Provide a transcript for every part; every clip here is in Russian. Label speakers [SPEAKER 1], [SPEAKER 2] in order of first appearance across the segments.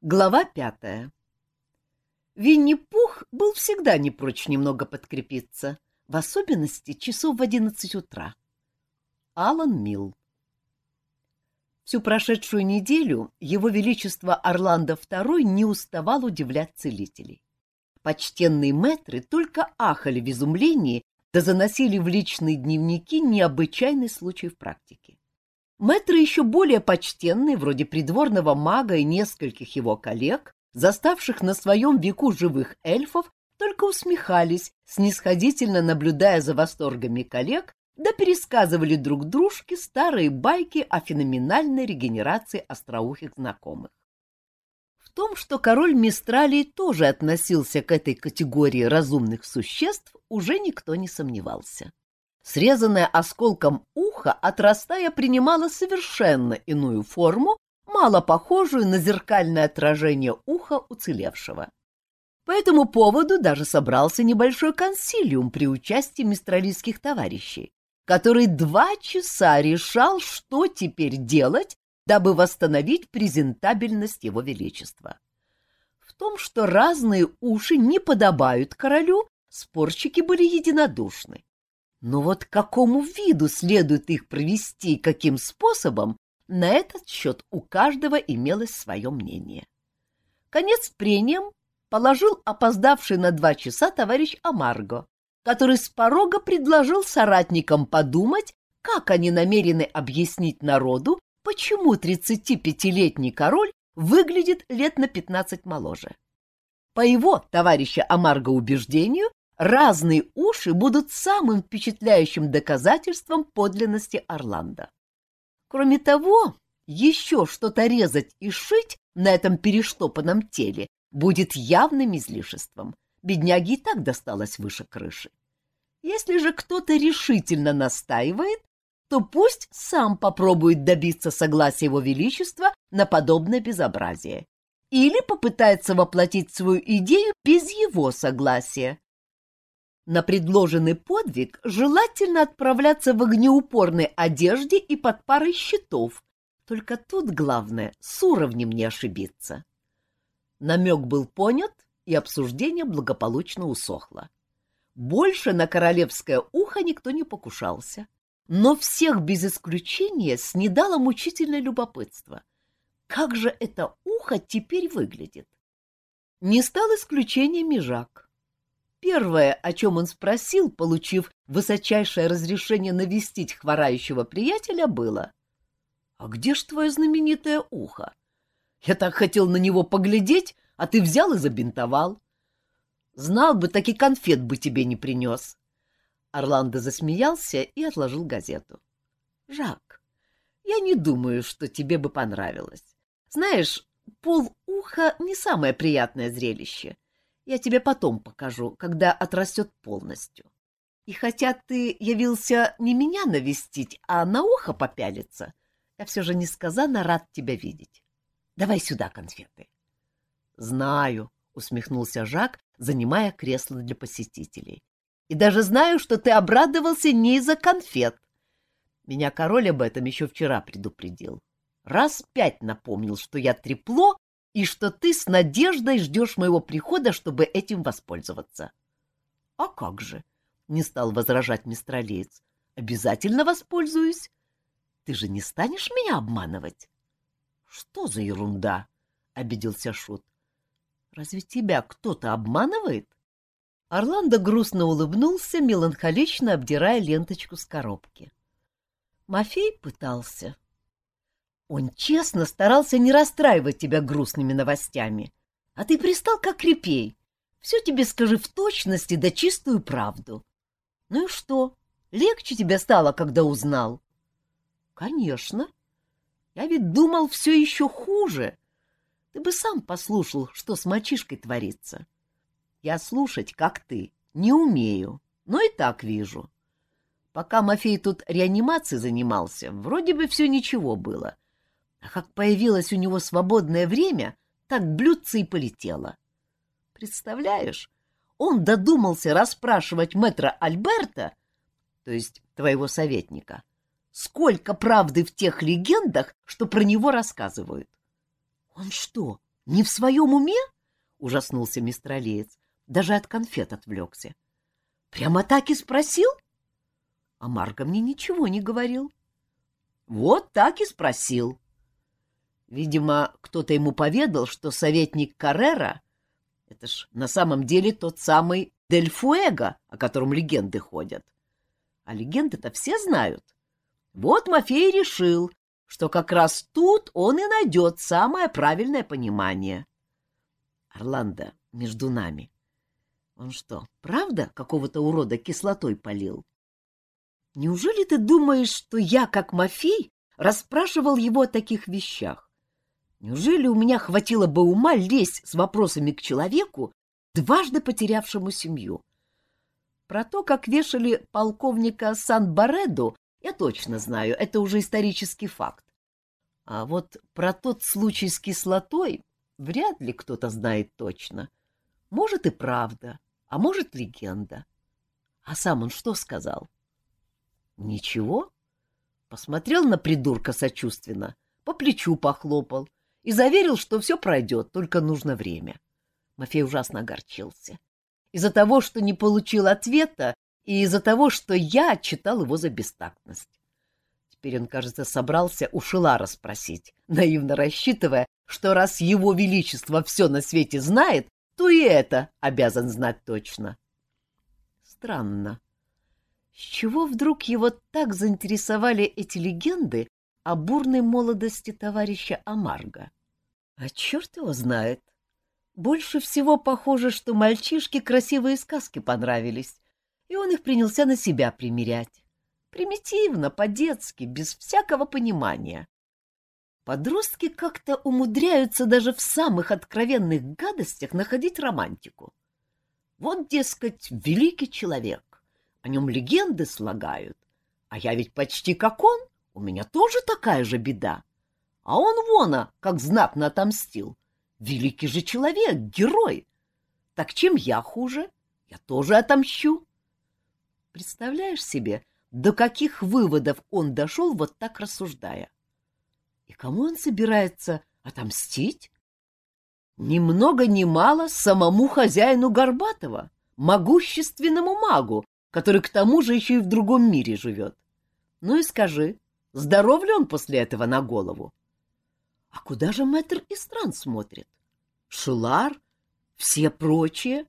[SPEAKER 1] Глава пятая. Винни-Пух был всегда не прочь немного подкрепиться, в особенности часов в одиннадцать утра. Алан Милл. Всю прошедшую неделю его величество Орландо II не уставал удивлять целителей. Почтенные мэтры только ахали в изумлении да заносили в личные дневники необычайный случай в практике. Мэтры еще более почтенные, вроде придворного мага и нескольких его коллег, заставших на своем веку живых эльфов, только усмехались, снисходительно наблюдая за восторгами коллег, да пересказывали друг дружке старые байки о феноменальной регенерации остроухих знакомых. В том, что король Мистралий тоже относился к этой категории разумных существ, уже никто не сомневался срезанное осколком ухо, отрастая, принимало совершенно иную форму, мало похожую на зеркальное отражение уха уцелевшего. По этому поводу даже собрался небольшой консилиум при участии мистралийских товарищей, который два часа решал, что теперь делать, дабы восстановить презентабельность его величества. В том, что разные уши не подобают королю, спорщики были единодушны. Но вот к какому виду следует их провести и каким способом, на этот счет у каждого имелось свое мнение. Конец прениям положил опоздавший на два часа товарищ Амарго, который с порога предложил соратникам подумать, как они намерены объяснить народу, почему 35-летний король выглядит лет на 15 моложе. По его, товарища Амарго, убеждению, разные уши будут самым впечатляющим доказательством подлинности Орландо. Кроме того, еще что-то резать и шить на этом перештопанном теле будет явным излишеством. Бедняге и так досталось выше крыши. Если же кто-то решительно настаивает, то пусть сам попробует добиться согласия его величества на подобное безобразие или попытается воплотить свою идею без его согласия, на предложенный подвиг желательно отправляться в огнеупорной одежде и под парой щитов. Только тут главное с уровнем не ошибиться. Намек был понят, и обсуждение благополучно усохло. Больше на королевское ухо никто не покушался. Но всех без исключения снедало мучительное любопытство. Как же это ухо теперь выглядит? Не стал исключением Межак. Первое, о чем он спросил, получив высочайшее разрешение навестить хворающего приятеля, было «А где ж твое знаменитое ухо? Я так хотел на него поглядеть, а ты взял и забинтовал. Знал бы, так и конфет бы тебе не принес». Орландо засмеялся и отложил газету. «Жак, я не думаю, что тебе бы понравилось. Знаешь, пол уха не самое приятное зрелище». Я тебе потом покажу, когда отрастет полностью. И хотя ты явился не меня навестить, а на ухо попялиться, я все же несказанно рад тебя видеть. Давай сюда конфеты. — Знаю, — усмехнулся Жак, занимая кресло для посетителей. — И даже знаю, что ты обрадовался не из-за конфет. Меня король об этом еще вчера предупредил. Раз пять напомнил, что я трепло и что ты с надеждой ждешь моего прихода, чтобы этим воспользоваться. — А как же? — не стал возражать мистер Алиец. — Обязательно воспользуюсь. Ты же не станешь меня обманывать? — Что за ерунда? — обиделся Шут. — Разве тебя кто-то обманывает? Орландо грустно улыбнулся, меланхолично обдирая ленточку с коробки. Мафей пытался, он честно старался не расстраивать тебя грустными новостями. А ты пристал как репей. Все тебе скажи в точности да чистую правду. Ну и что, легче тебе стало, когда узнал? Конечно. Я ведь думал все еще хуже. Ты бы сам послушал, что с мальчишкой творится. Я слушать, как ты, не умею, но и так вижу. Пока Мафей тут реанимацией занимался, вроде бы все ничего было — а как появилось у него свободное время, так блюдце и полетело. Представляешь, он додумался расспрашивать мэтра Альберта, то есть твоего советника, сколько правды в тех легендах, что про него рассказывают. Он что, Не в своем уме? — ужаснулся мистер Алиец. Даже от конфет отвлекся. — Прямо так и спросил? А Марго мне ничего не говорил. — Вот так и спросил. Видимо, кто-то ему поведал, что советник Каррера — это ж на самом деле тот самый Дель Фуэго, о котором легенды ходят. А легенды-то все знают. Вот Мафей решил, что как раз тут он и найдет самое правильное понимание. Орландо, между нами. Он что, правда какого-то урода кислотой полил? Неужели ты думаешь, что я, как Мафей, расспрашивал его о таких вещах? Неужели у меня хватило бы ума лезть с вопросами к человеку, дважды потерявшему семью. Про то, как вешали полковника Сан-Бареду, я точно знаю, это уже исторический факт. А вот про тот случай с кислотой вряд ли кто-то знает точно. Может и правда, а может легенда. А сам он что сказал? Ничего. Посмотрел на придурка сочувственно, по плечу похлопал и заверил, что все пройдет, только нужно время. — Мафей ужасно огорчился. Из-за того, что не получил ответа, и из-за того, что я отчитал его за бестактность. Теперь он, кажется, собрался у Шилара спросить, наивно рассчитывая, что раз его величество все на свете знает, то и это обязан знать точно. Странно. С чего вдруг его так заинтересовали эти легенды о бурной молодости товарища Амарга? А черт его знает. Больше всего похоже, что мальчишке красивые сказки понравились, и он их принялся на себя примерять. Примитивно, по-детски, без всякого понимания. Подростки как-то умудряются даже в самых откровенных гадостях находить романтику. Вот, дескать, великий человек, о нем легенды слагают, а я ведь почти как он, у меня тоже такая же беда. А он вон, как знатно отомстил, Великий же человек, герой. Так чем я хуже? Я тоже отомщу. Представляешь себе, до каких выводов он дошел, вот так рассуждая? И кому он собирается отомстить? Ни много ни мало самому хозяину Горбатова, могущественному магу, который к тому же еще и в другом мире живет. Ну и скажи, здоров ли он после этого на голову? А куда же мэтр Истран смотрит? Шулар? Все прочие?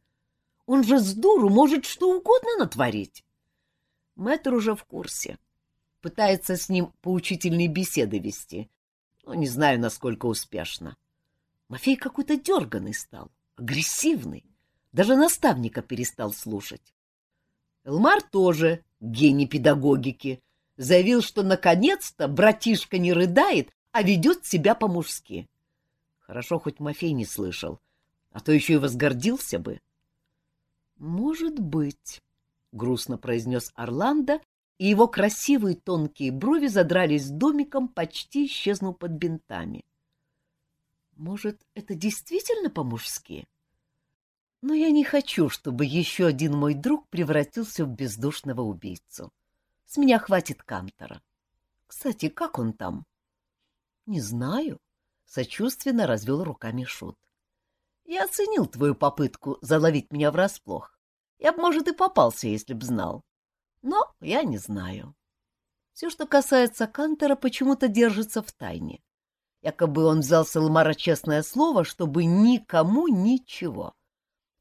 [SPEAKER 1] Он же с дуру может что угодно натворить. Мэтр уже в курсе. Пытается с ним поучительные беседы вести, но не знаю, насколько успешно. Мафей какой-то дерганый стал, агрессивный, даже наставника перестал слушать. Элмар тоже гений педагогики, заявил, что наконец-то братишка не рыдает, а ведет себя по-мужски. Хорошо, хоть Мафей не слышал, а то еще и возгордился бы. — Может быть, — грустно произнес Орландо, и его красивые тонкие брови задрались домиком, почти исчезнув под бинтами. — Может, это действительно по-мужски? Но я не хочу, чтобы еще один мой друг превратился в бездушного убийцу. С меня хватит Кантора. Кстати, как он там? — Не знаю, Сочувственно развел руками Шут. Я оценил твою попытку заловить меня врасплох. Я бы, может, и попался, если б знал. Но я не знаю. Все, что касается Кантера, почему-то держится в тайне. Якобы он взял с честное слово, чтобы никому ничего.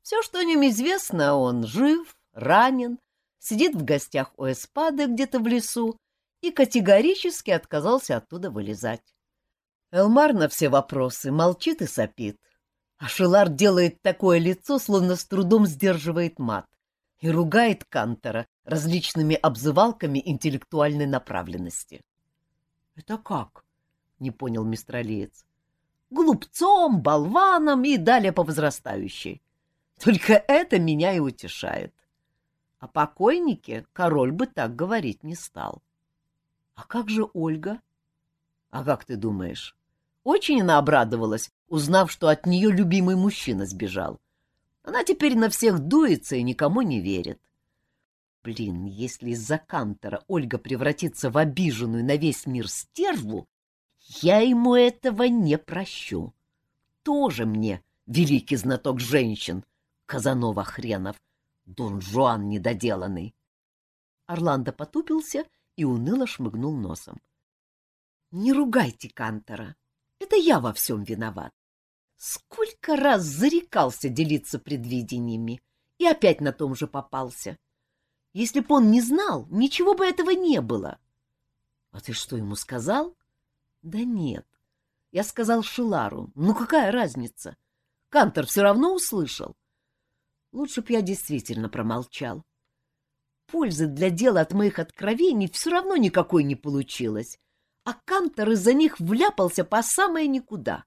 [SPEAKER 1] Все, что о нем известно, он жив, ранен, сидит в гостях у Эспады где-то в лесу и категорически отказался оттуда вылезать. Элмар на все вопросы молчит и сопит. А Шелар делает такое лицо, словно с трудом сдерживает мат, и ругает Кантора различными обзывалками интеллектуальной направленности. — Это как? — не понял мистралиец. — Глупцом, болваном и далее по возрастающей. Только это меня и утешает. О покойнике король бы так говорить не стал. — А как же Ольга? — А как ты думаешь? Очень она обрадовалась, узнав, что от нее любимый мужчина сбежал. Она теперь на всех дуется и никому не верит. Блин, если из-за Кантора Ольга превратится в обиженную на весь мир стерву, я ему этого не прощу. тоже мне великий знаток женщин, Казанова хренов, Дон Жуан недоделанный. Орландо потупился и уныло шмыгнул носом. — Не ругайте Кантора. Это я во всем виноват. Сколько раз зарекался делиться предвидениями и опять на том же попался. Если б он не знал, ничего бы этого не было. — А ты что ему сказал? — Да нет. Я сказал Шилару. Ну какая разница? Кантор все равно услышал. Лучше б я действительно промолчал. Пользы для дела от моих откровений все равно никакой не получилось, а Кантор из-за них вляпался по самое никуда.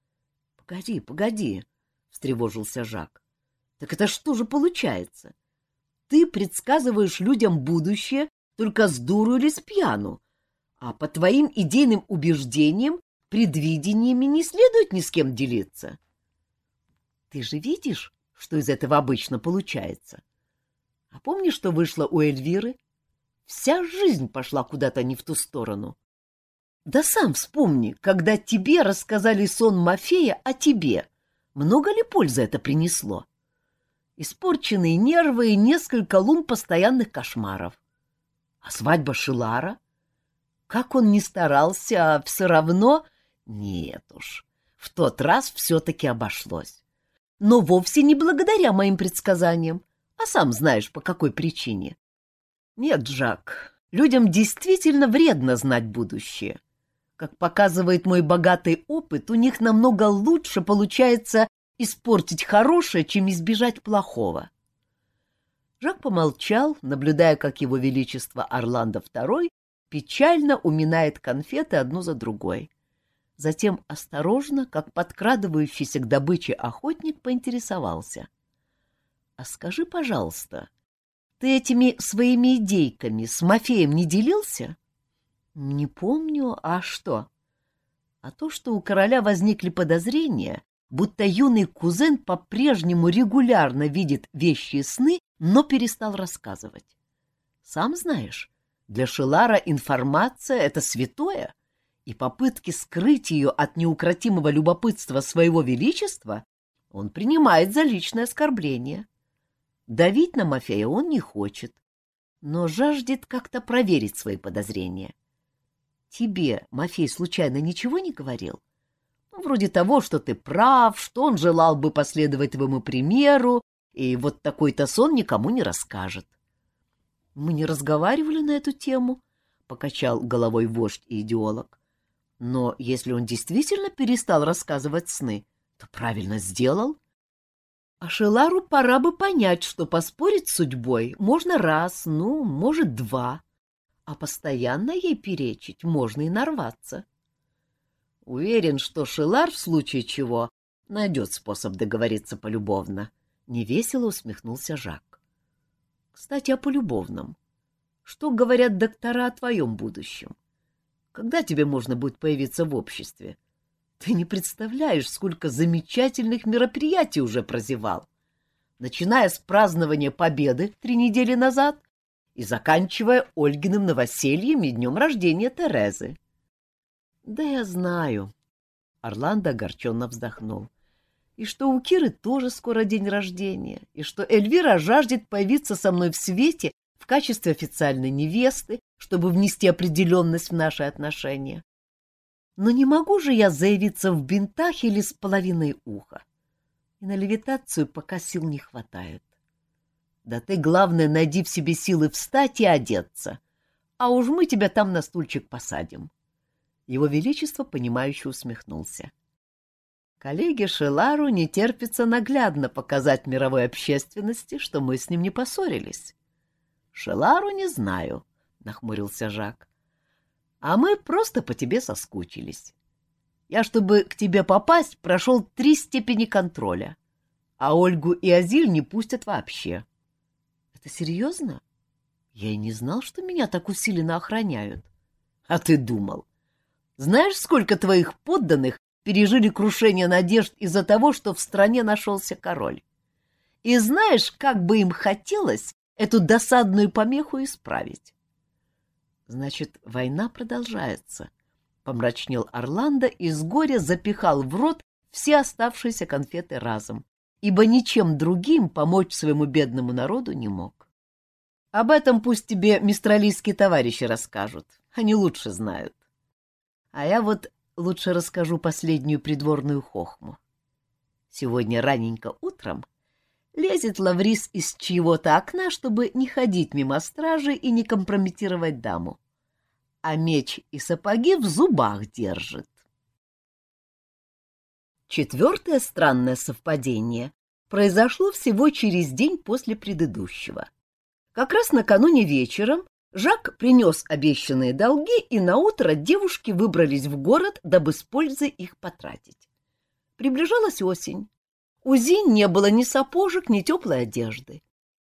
[SPEAKER 1] — Погоди, погоди, — встревожился Жак. — Так это что же получается? Ты предсказываешь людям будущее только с дуру или с пьяну, а по твоим идейным убеждениям предвидениями не следует ни с кем делиться. Ты же видишь, что из этого обычно получается? А помнишь, что вышло у Эльвиры? Вся жизнь пошла куда-то не в ту сторону. Да сам вспомни, когда тебе рассказали сон Мафея о тебе. Много ли пользы это принесло? Испорченные нервы и несколько лун постоянных кошмаров. А свадьба Шилара? Как он ни старался, а все равно... Нет уж, в тот раз все-таки обошлось. Но вовсе не благодаря моим предсказаниям, а сам знаешь, по какой причине. Нет, Джак, людям действительно вредно знать будущее. Как показывает мой богатый опыт, у них намного лучше получается испортить хорошее, чем избежать плохого. Жак помолчал, наблюдая, как его величество Орландо II печально уминает конфеты одну за другой. Затем осторожно, как подкрадывающийся к добыче охотник, поинтересовался. — А скажи, пожалуйста, ты этими своими идейками с Мафеем не делился? — Не помню, а что? — А то, что у короля возникли подозрения, будто юный кузен по-прежнему регулярно видит вещи и сны, но перестал рассказывать. Сам знаешь, для Шелара информация — это святое — и попытки скрыть ее от неукротимого любопытства своего величества он принимает за личное оскорбление. Давить на Мафея он не хочет, но жаждет как-то проверить свои подозрения. Тебе Мафей случайно ничего не говорил? Ну, вроде того, что ты прав, что он желал бы последовать твоему примеру, и вот такой-то сон никому не расскажет. Мы не разговаривали на эту тему, — покачал головой вождь и идеолог. Но если он действительно перестал рассказывать сны, то правильно сделал. А Шелару пора бы понять, что поспорить с судьбой можно раз, ну, может, два, а постоянно ей перечить можно и нарваться. Уверен, что Шелар в случае чего найдет способ договориться полюбовно. Невесело усмехнулся Жак. Кстати, о полюбовном. Что говорят доктора о твоем будущем? Когда тебе можно будет появиться в обществе? Ты не представляешь, сколько замечательных мероприятий уже прозевал. Начиная с празднования Победы три недели назад и заканчивая Ольгиным новосельем и днем рождения Терезы. Да я знаю. Орландо огорченно вздохнул. И что у Киры тоже скоро день рождения, и что Эльвира жаждет появиться со мной в свете в качестве официальной невесты, чтобы внести определенность в наши отношения. Но не могу же я заявиться в бинтах или с половиной уха. И на левитацию пока сил не хватает. Да ты, главное, найди в себе силы встать и одеться, а уж мы тебя там на стульчик посадим. Его Величество, понимающе усмехнулся. Коллеге Шелару не терпится наглядно показать мировой общественности, что мы с ним не поссорились. Шелару не знаю, нахмурился Жак. А мы просто по тебе соскучились. Я, чтобы к тебе попасть, прошел три степени контроля, а Ольгу и Азиль не пустят вообще. Это серьезно? Я и не знал, что меня так усиленно охраняют. А ты думал? Знаешь, сколько твоих подданных пережили крушение надежд из-за того, что в стране нашелся король? И знаешь, как бы им хотелось эту досадную помеху исправить? Значит, война продолжается. Помрачнел Орландо и с горя запихал в рот все оставшиеся конфеты разом, ибо ничем другим помочь своему бедному народу не мог. Об этом пусть тебе мистралийские товарищи расскажут, они лучше знают. А я вот лучше расскажу последнюю придворную хохму. Сегодня раненько утром лезет Лаврис из чьего-то окна, чтобы не ходить мимо стражи и не компрометировать даму. А меч и сапоги в зубах держит. Четвертое странное совпадение произошло всего через день после предыдущего. Как раз накануне вечером Жак принес обещанные долги, и наутро девушки выбрались в город, дабы с пользой их потратить. Приближалась осень. У Зин не было ни сапожек, ни теплой одежды.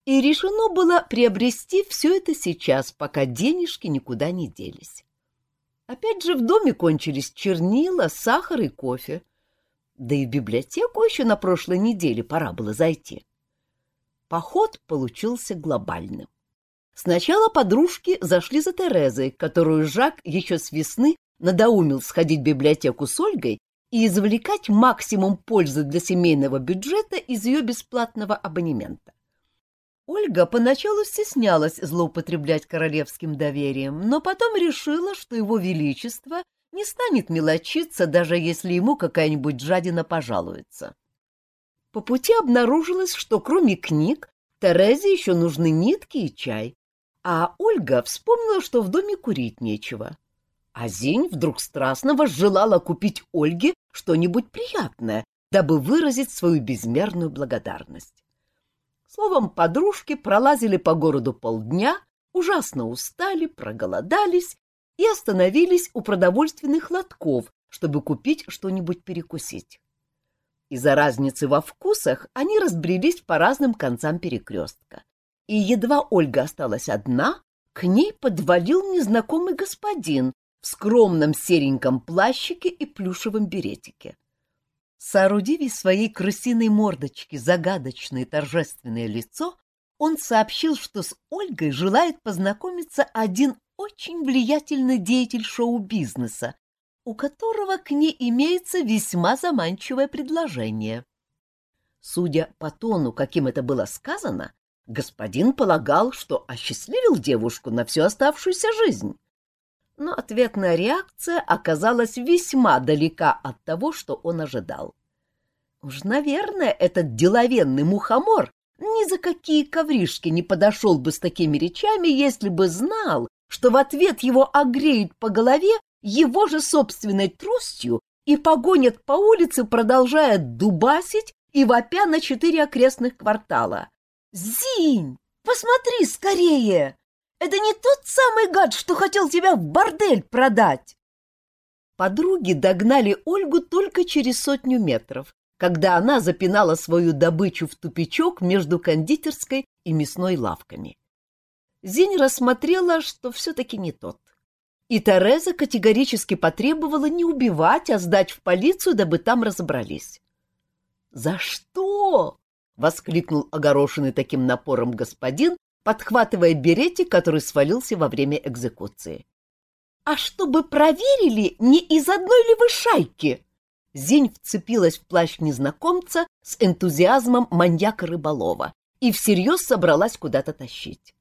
[SPEAKER 1] И решено было приобрести все это сейчас, пока денежки никуда не делись. Опять же в доме кончились чернила, сахар и кофе. Да и в библиотеку еще на прошлой неделе пора было зайти. Поход получился глобальным. Сначала подружки зашли за Терезой, которую Жак еще с весны надоумил сходить в библиотеку с Ольгой и извлекать максимум пользы для семейного бюджета из ее бесплатного абонемента. Ольга поначалу стеснялась злоупотреблять королевским доверием, но потом решила, что его величество не станет мелочиться, даже если ему какая-нибудь жадина пожалуется. По пути обнаружилось, что кроме книг Терезе еще нужны нитки и чай, а Ольга вспомнила, что в доме курить нечего. А Зинь вдруг страстно возжелала купить Ольге что-нибудь приятное, дабы выразить свою безмерную благодарность. Словом, подружки пролазили по городу полдня, ужасно устали, проголодались и остановились у продовольственных лотков, чтобы купить что-нибудь перекусить. Из-за разницы во вкусах они разбрелись по разным концам перекрестка и едва Ольга осталась одна, к ней подвалил незнакомый господин в скромном сереньком плащике и плюшевом беретике. Соорудив из своей крысиной мордочки загадочное торжественное лицо, он сообщил, что с Ольгой желает познакомиться один очень влиятельный деятель шоу-бизнеса, у которого к ней имеется весьма заманчивое предложение. Судя по тону, каким это было сказано, господин полагал, что осчастливил девушку на всю оставшуюся жизнь. Но ответная реакция оказалась весьма далека от того, что он ожидал. Уж, наверное, этот деловенный мухомор ни за какие ковришки не подошел бы с такими речами, если бы знал, что в ответ его огреют по голове его же собственной тростью и погонят по улице, продолжая дубасить и вопя на четыре окрестных квартала. «Зинь, посмотри скорее! Это не тот самый гад, что хотел тебя в бордель продать!» Подруги догнали Ольгу только через сотню метров, когда она запинала свою добычу в тупичок между кондитерской и мясной лавками. Зинь рассмотрела, что все-таки не тот. И Тереза категорически потребовала не убивать, а сдать в полицию, дабы там разобрались. «За что?» — воскликнул огорошенный таким напором господин, подхватывая беретик, который свалился во время экзекуции. «А чтобы проверили, не из одной ли вы шайки?» Зень вцепилась в плащ незнакомца с энтузиазмом маньяка-рыболова и всерьез собралась куда-то тащить.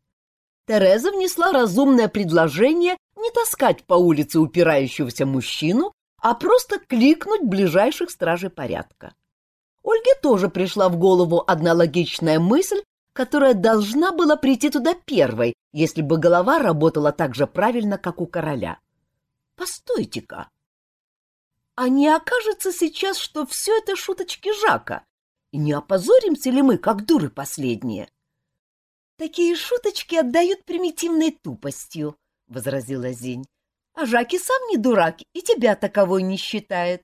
[SPEAKER 1] Тереза внесла разумное предложение не таскать по улице упирающегося мужчину, а просто кликнуть ближайших стражей порядка. Ольге тоже пришла в голову одна логичная мысль, которая должна была прийти туда первой, если бы голова работала так же правильно, как у короля. Постойте-ка! А не окажется сейчас, что все это шуточки Жака? И не опозоримся ли мы, как дуры последние? Такие шуточки отдают примитивной тупостью, — возразила Зинь. А Жаки сам не дурак и тебя таковой не считает.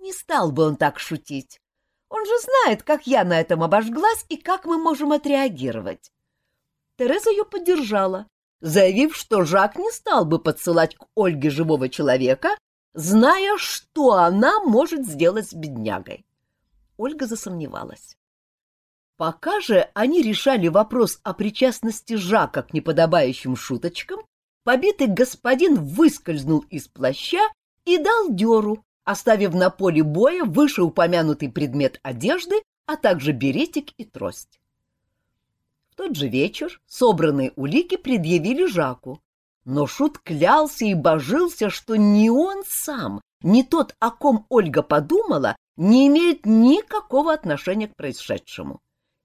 [SPEAKER 1] Не стал бы он так шутить. Он же знает, как я на этом обожглась и как мы можем отреагировать. Тереза ее поддержала, заявив, что Жак не стал бы подсылать к Ольге живого человека, зная, что она может сделать с беднягой. Ольга засомневалась. Пока же они решали вопрос о причастности Жака к неподобающим шуточкам, побитый господин выскользнул из плаща и дал дёру, оставив на поле боя вышеупомянутый предмет одежды, а также беретик и трость. В тот же вечер собранные улики предъявили Жаку, но Шут клялся и божился, что ни он сам, ни тот, о ком Ольга подумала, не имеет никакого отношения к происшедшему.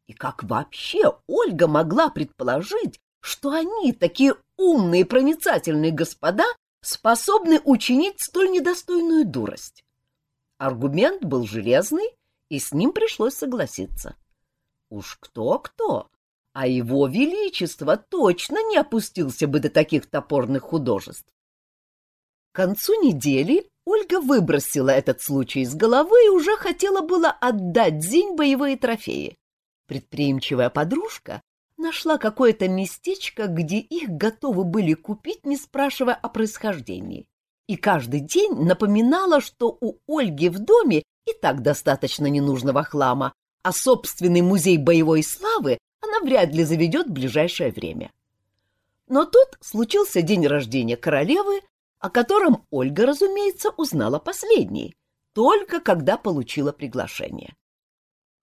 [SPEAKER 1] И как вообще Ольга могла предположить, что они, такие умные проницательные господа, способны учинить столь недостойную дурость? Аргумент был железный, и с ним пришлось согласиться. Уж кто-кто, а его величество точно не опустился бы до таких топорных художеств. К концу недели Ольга выбросила этот случай из головы и уже хотела было отдать Зинь боевые трофеи. Предприимчивая подружка нашла какое-то местечко, где их готовы были купить, не спрашивая о происхождении. И каждый день напоминала, что у Ольги в доме и так достаточно ненужного хлама, а собственный музей боевой славы она вряд ли заведет в ближайшее время. Но тут случился день рождения королевы, о котором Ольга, разумеется, узнала последней, только когда получила приглашение.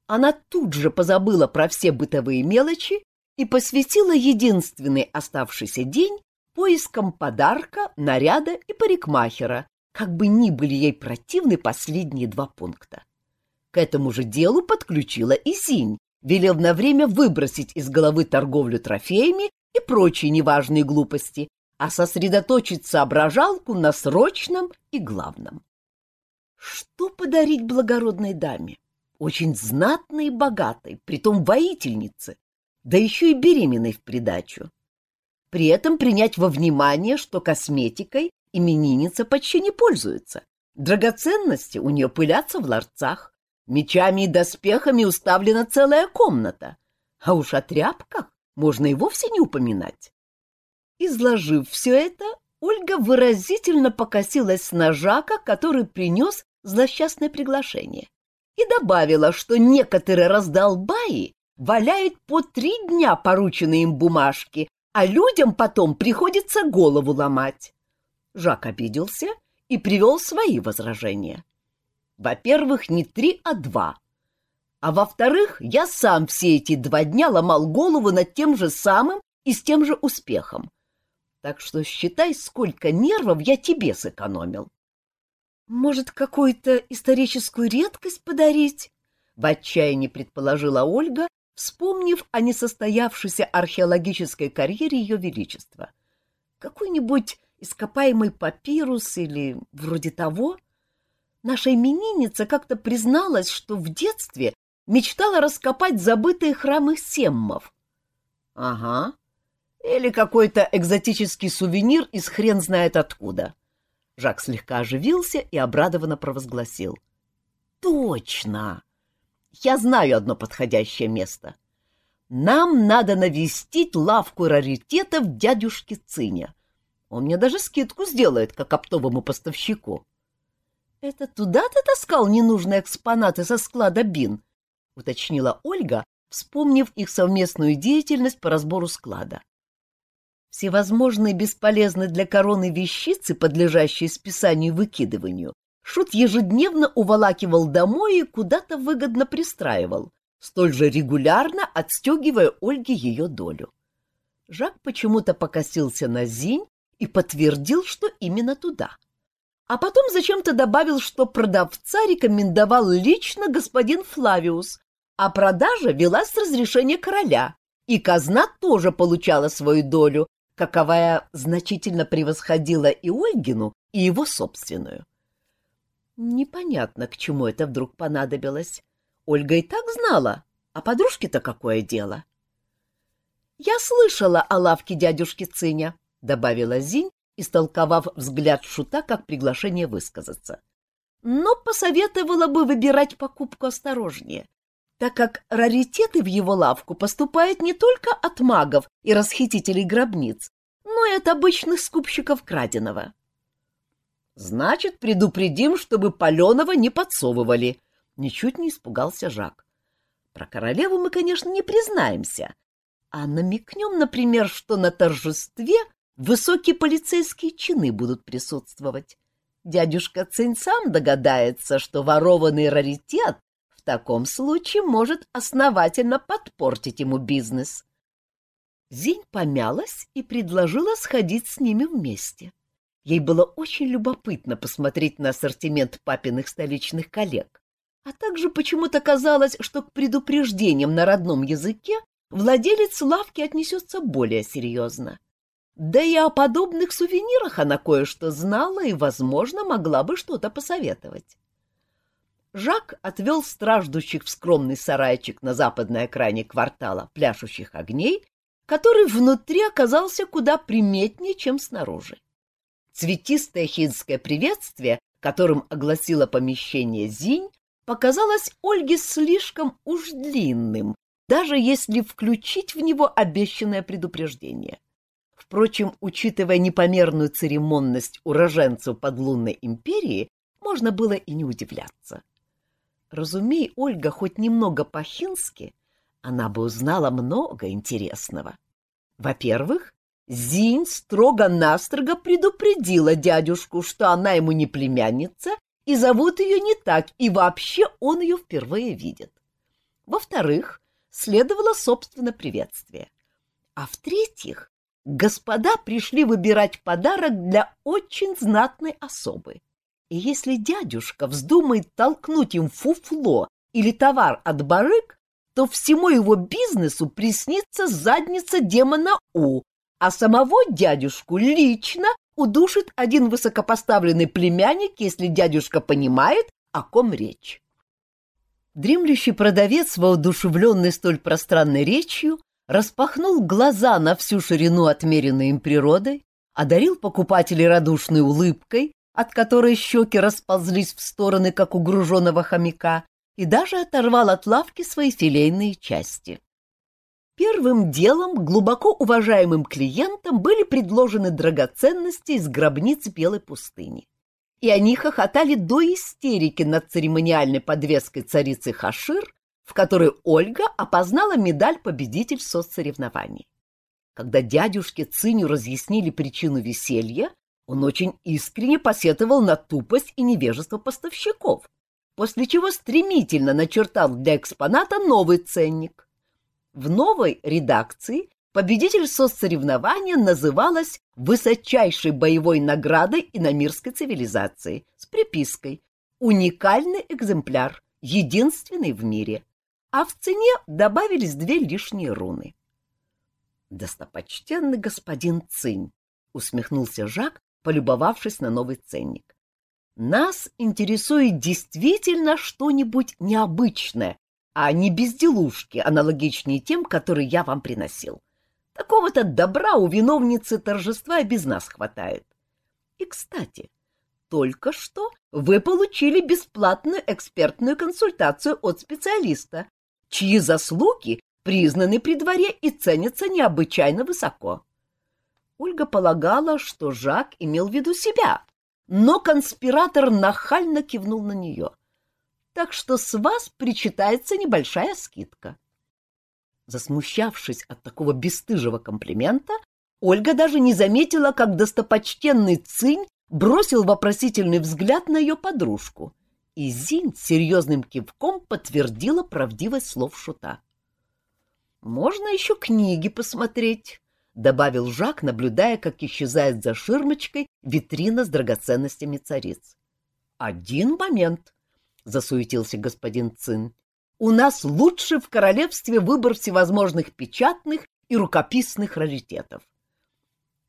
[SPEAKER 1] Она тут же позабыла про все бытовые мелочи и посвятила единственный оставшийся день поискам подарка, наряда и парикмахера, как бы ни были ей противны последние два пункта. К этому же делу подключила и Синь, велев на время выбросить из головы торговлю трофеями и прочие неважные глупости, а сосредоточить соображалку на срочном и главном. Что подарить благородной даме? Очень знатной и богатой, притом воительнице, да еще и беременной в придачу. При этом принять во внимание, что косметикой именинница почти не пользуется. Драгоценности у нее пылятся в ларцах, мечами и доспехами уставлена целая комната, а уж о тряпках можно и вовсе не упоминать. Изложив все это, Ольга выразительно покосилась на Жака, который принес злосчастное приглашение, и добавила, что некоторые раздолбаи валяют по три дня порученные им бумажки, а людям потом приходится голову ломать. Жак обиделся и привел свои возражения. Во-первых, не три, а два. А во-вторых, я сам все эти два дня ломал голову над тем же самым и с тем же успехом. Так что считай, сколько нервов я тебе сэкономил. Может, какую-то историческую редкость подарить? В отчаянии предположила Ольга вспомнив о несостоявшейся археологической карьере Ее Величества. Какой-нибудь ископаемый папирус или вроде того? Наша именинница как-то призналась, что в детстве мечтала раскопать забытые храмы семмов. — Ага. Или какой-то экзотический сувенир из хрен знает откуда. Жак слегка оживился и обрадованно провозгласил. — Точно! Я знаю одно подходящее место. Нам надо навестить лавку раритетов дядюшки Циня. Он мне даже скидку сделает, как оптовому поставщику. — Это туда ты таскал ненужные экспонаты со склада БИН? — уточнила Ольга, вспомнив их совместную деятельность по разбору склада. Всевозможные бесполезные для короны вещицы, подлежащие списанию и выкидыванию, Шут ежедневно уволакивал домой и куда-то выгодно пристраивал, столь же регулярно отстегивая Ольге ее долю. Жак почему-то покосился на Зинь и подтвердил, что именно туда. А потом зачем-то добавил, что продавца рекомендовал лично господин Флавиус, а продажа велась с разрешения короля, и казна тоже получала свою долю, каковая значительно превосходила и Ольгину, и его собственную. Непонятно, к чему это вдруг понадобилось. Ольга и так знала, а подружке-то какое дело? «Я слышала о лавке дядюшки Циня», — добавила Зинь, истолковав взгляд шута как приглашение высказаться. «Но посоветовала бы выбирать покупку осторожнее, так как раритеты в его лавку поступают не только от магов и расхитителей гробниц, но и от обычных скупщиков краденого». Значит, предупредим, чтобы Паленова не подсовывали. Ничуть не испугался Жак. Про королеву мы, конечно, не признаемся, а намекнем, например, что на торжестве высокие полицейские чины будут присутствовать. Дядюшка Цинь сам догадается, что ворованный раритет в таком случае может основательно подпортить ему бизнес. Зинь помялась и предложила сходить с ними вместе. Ей было очень любопытно посмотреть на ассортимент папиных столичных коллег, а также почему-то казалось, что к предупреждениям на родном языке владелец лавки отнесется более серьезно. Да и о подобных сувенирах она кое-что знала и, возможно, могла бы что-то посоветовать. Жак отвел страждущих в скромный сарайчик на западной окраине квартала пляшущих огней, который внутри оказался куда приметнее, чем снаружи. Цветистое хинское приветствие, которым огласило помещение Зинь, показалось Ольге слишком уж длинным, даже если включить в него обещанное предупреждение. Впрочем, учитывая непомерную церемонность уроженцев подлунной империи, можно было и не удивляться. Разумей, Ольга хоть немного по-хински, она бы узнала много интересного. Во-первых, Зинь строго-настрого предупредила дядюшку, что она ему не племянница, и зовут ее не так, и вообще он ее впервые видит. Во-вторых, следовало собственно приветствие. А в-третьих, господа пришли выбирать подарок для очень знатной особы. И если дядюшка вздумает толкнуть им фуфло или товар от барык, то всему его бизнесу приснится задница демона У, а самого дядюшку лично удушит один высокопоставленный племянник, если дядюшка понимает, о ком речь. Дремлющий продавец, воодушевленный столь пространной речью, распахнул глаза на всю ширину отмеренной им природой, одарил покупателей радушной улыбкой, от которой щеки расползлись в стороны, как у груженного хомяка, и даже оторвал от лавки свои филейные части. Первым делом глубоко уважаемым клиентам были предложены драгоценности из гробниц Белой пустыни. И они хохотали до истерики над церемониальной подвеской царицы Хашир, в которой Ольга опознала медаль победитель соцсоревнований. Когда дядюшке Циню разъяснили причину веселья, он очень искренне посетовал на тупость и невежество поставщиков, после чего стремительно начертал для экспоната новый ценник. В новой редакции победитель соцсоревнования называлась высочайшей боевой наградой иномирской цивилизации с припиской «Уникальный экземпляр, единственный в мире», а в цене добавились две лишние руны. «Достопочтенный господин Цинь», — усмехнулся Жак, полюбовавшись на новый ценник. «Нас интересует действительно что-нибудь необычное, а не безделушки, аналогичные тем, которые я вам приносил. Такого-то добра у виновницы торжества и без нас хватает. И, кстати, только что вы получили бесплатную экспертную консультацию от специалиста, чьи заслуги признаны при дворе и ценятся необычайно высоко. Ольга полагала, что Жак имел в виду себя, но конспиратор нахально кивнул на нее так что с вас причитается небольшая скидка. Засмущавшись от такого бесстыжего комплимента, Ольга даже не заметила, как достопочтенный Цинь бросил вопросительный взгляд на ее подружку, и Зинь серьезным кивком подтвердила правдивость слов шута. «Можно еще книги посмотреть», — добавил Жак, наблюдая, как исчезает за ширмочкой витрина с драгоценностями цариц. «Один момент», — засуетился господин Цин. «У нас лучше в королевстве выбор всевозможных печатных и рукописных раритетов».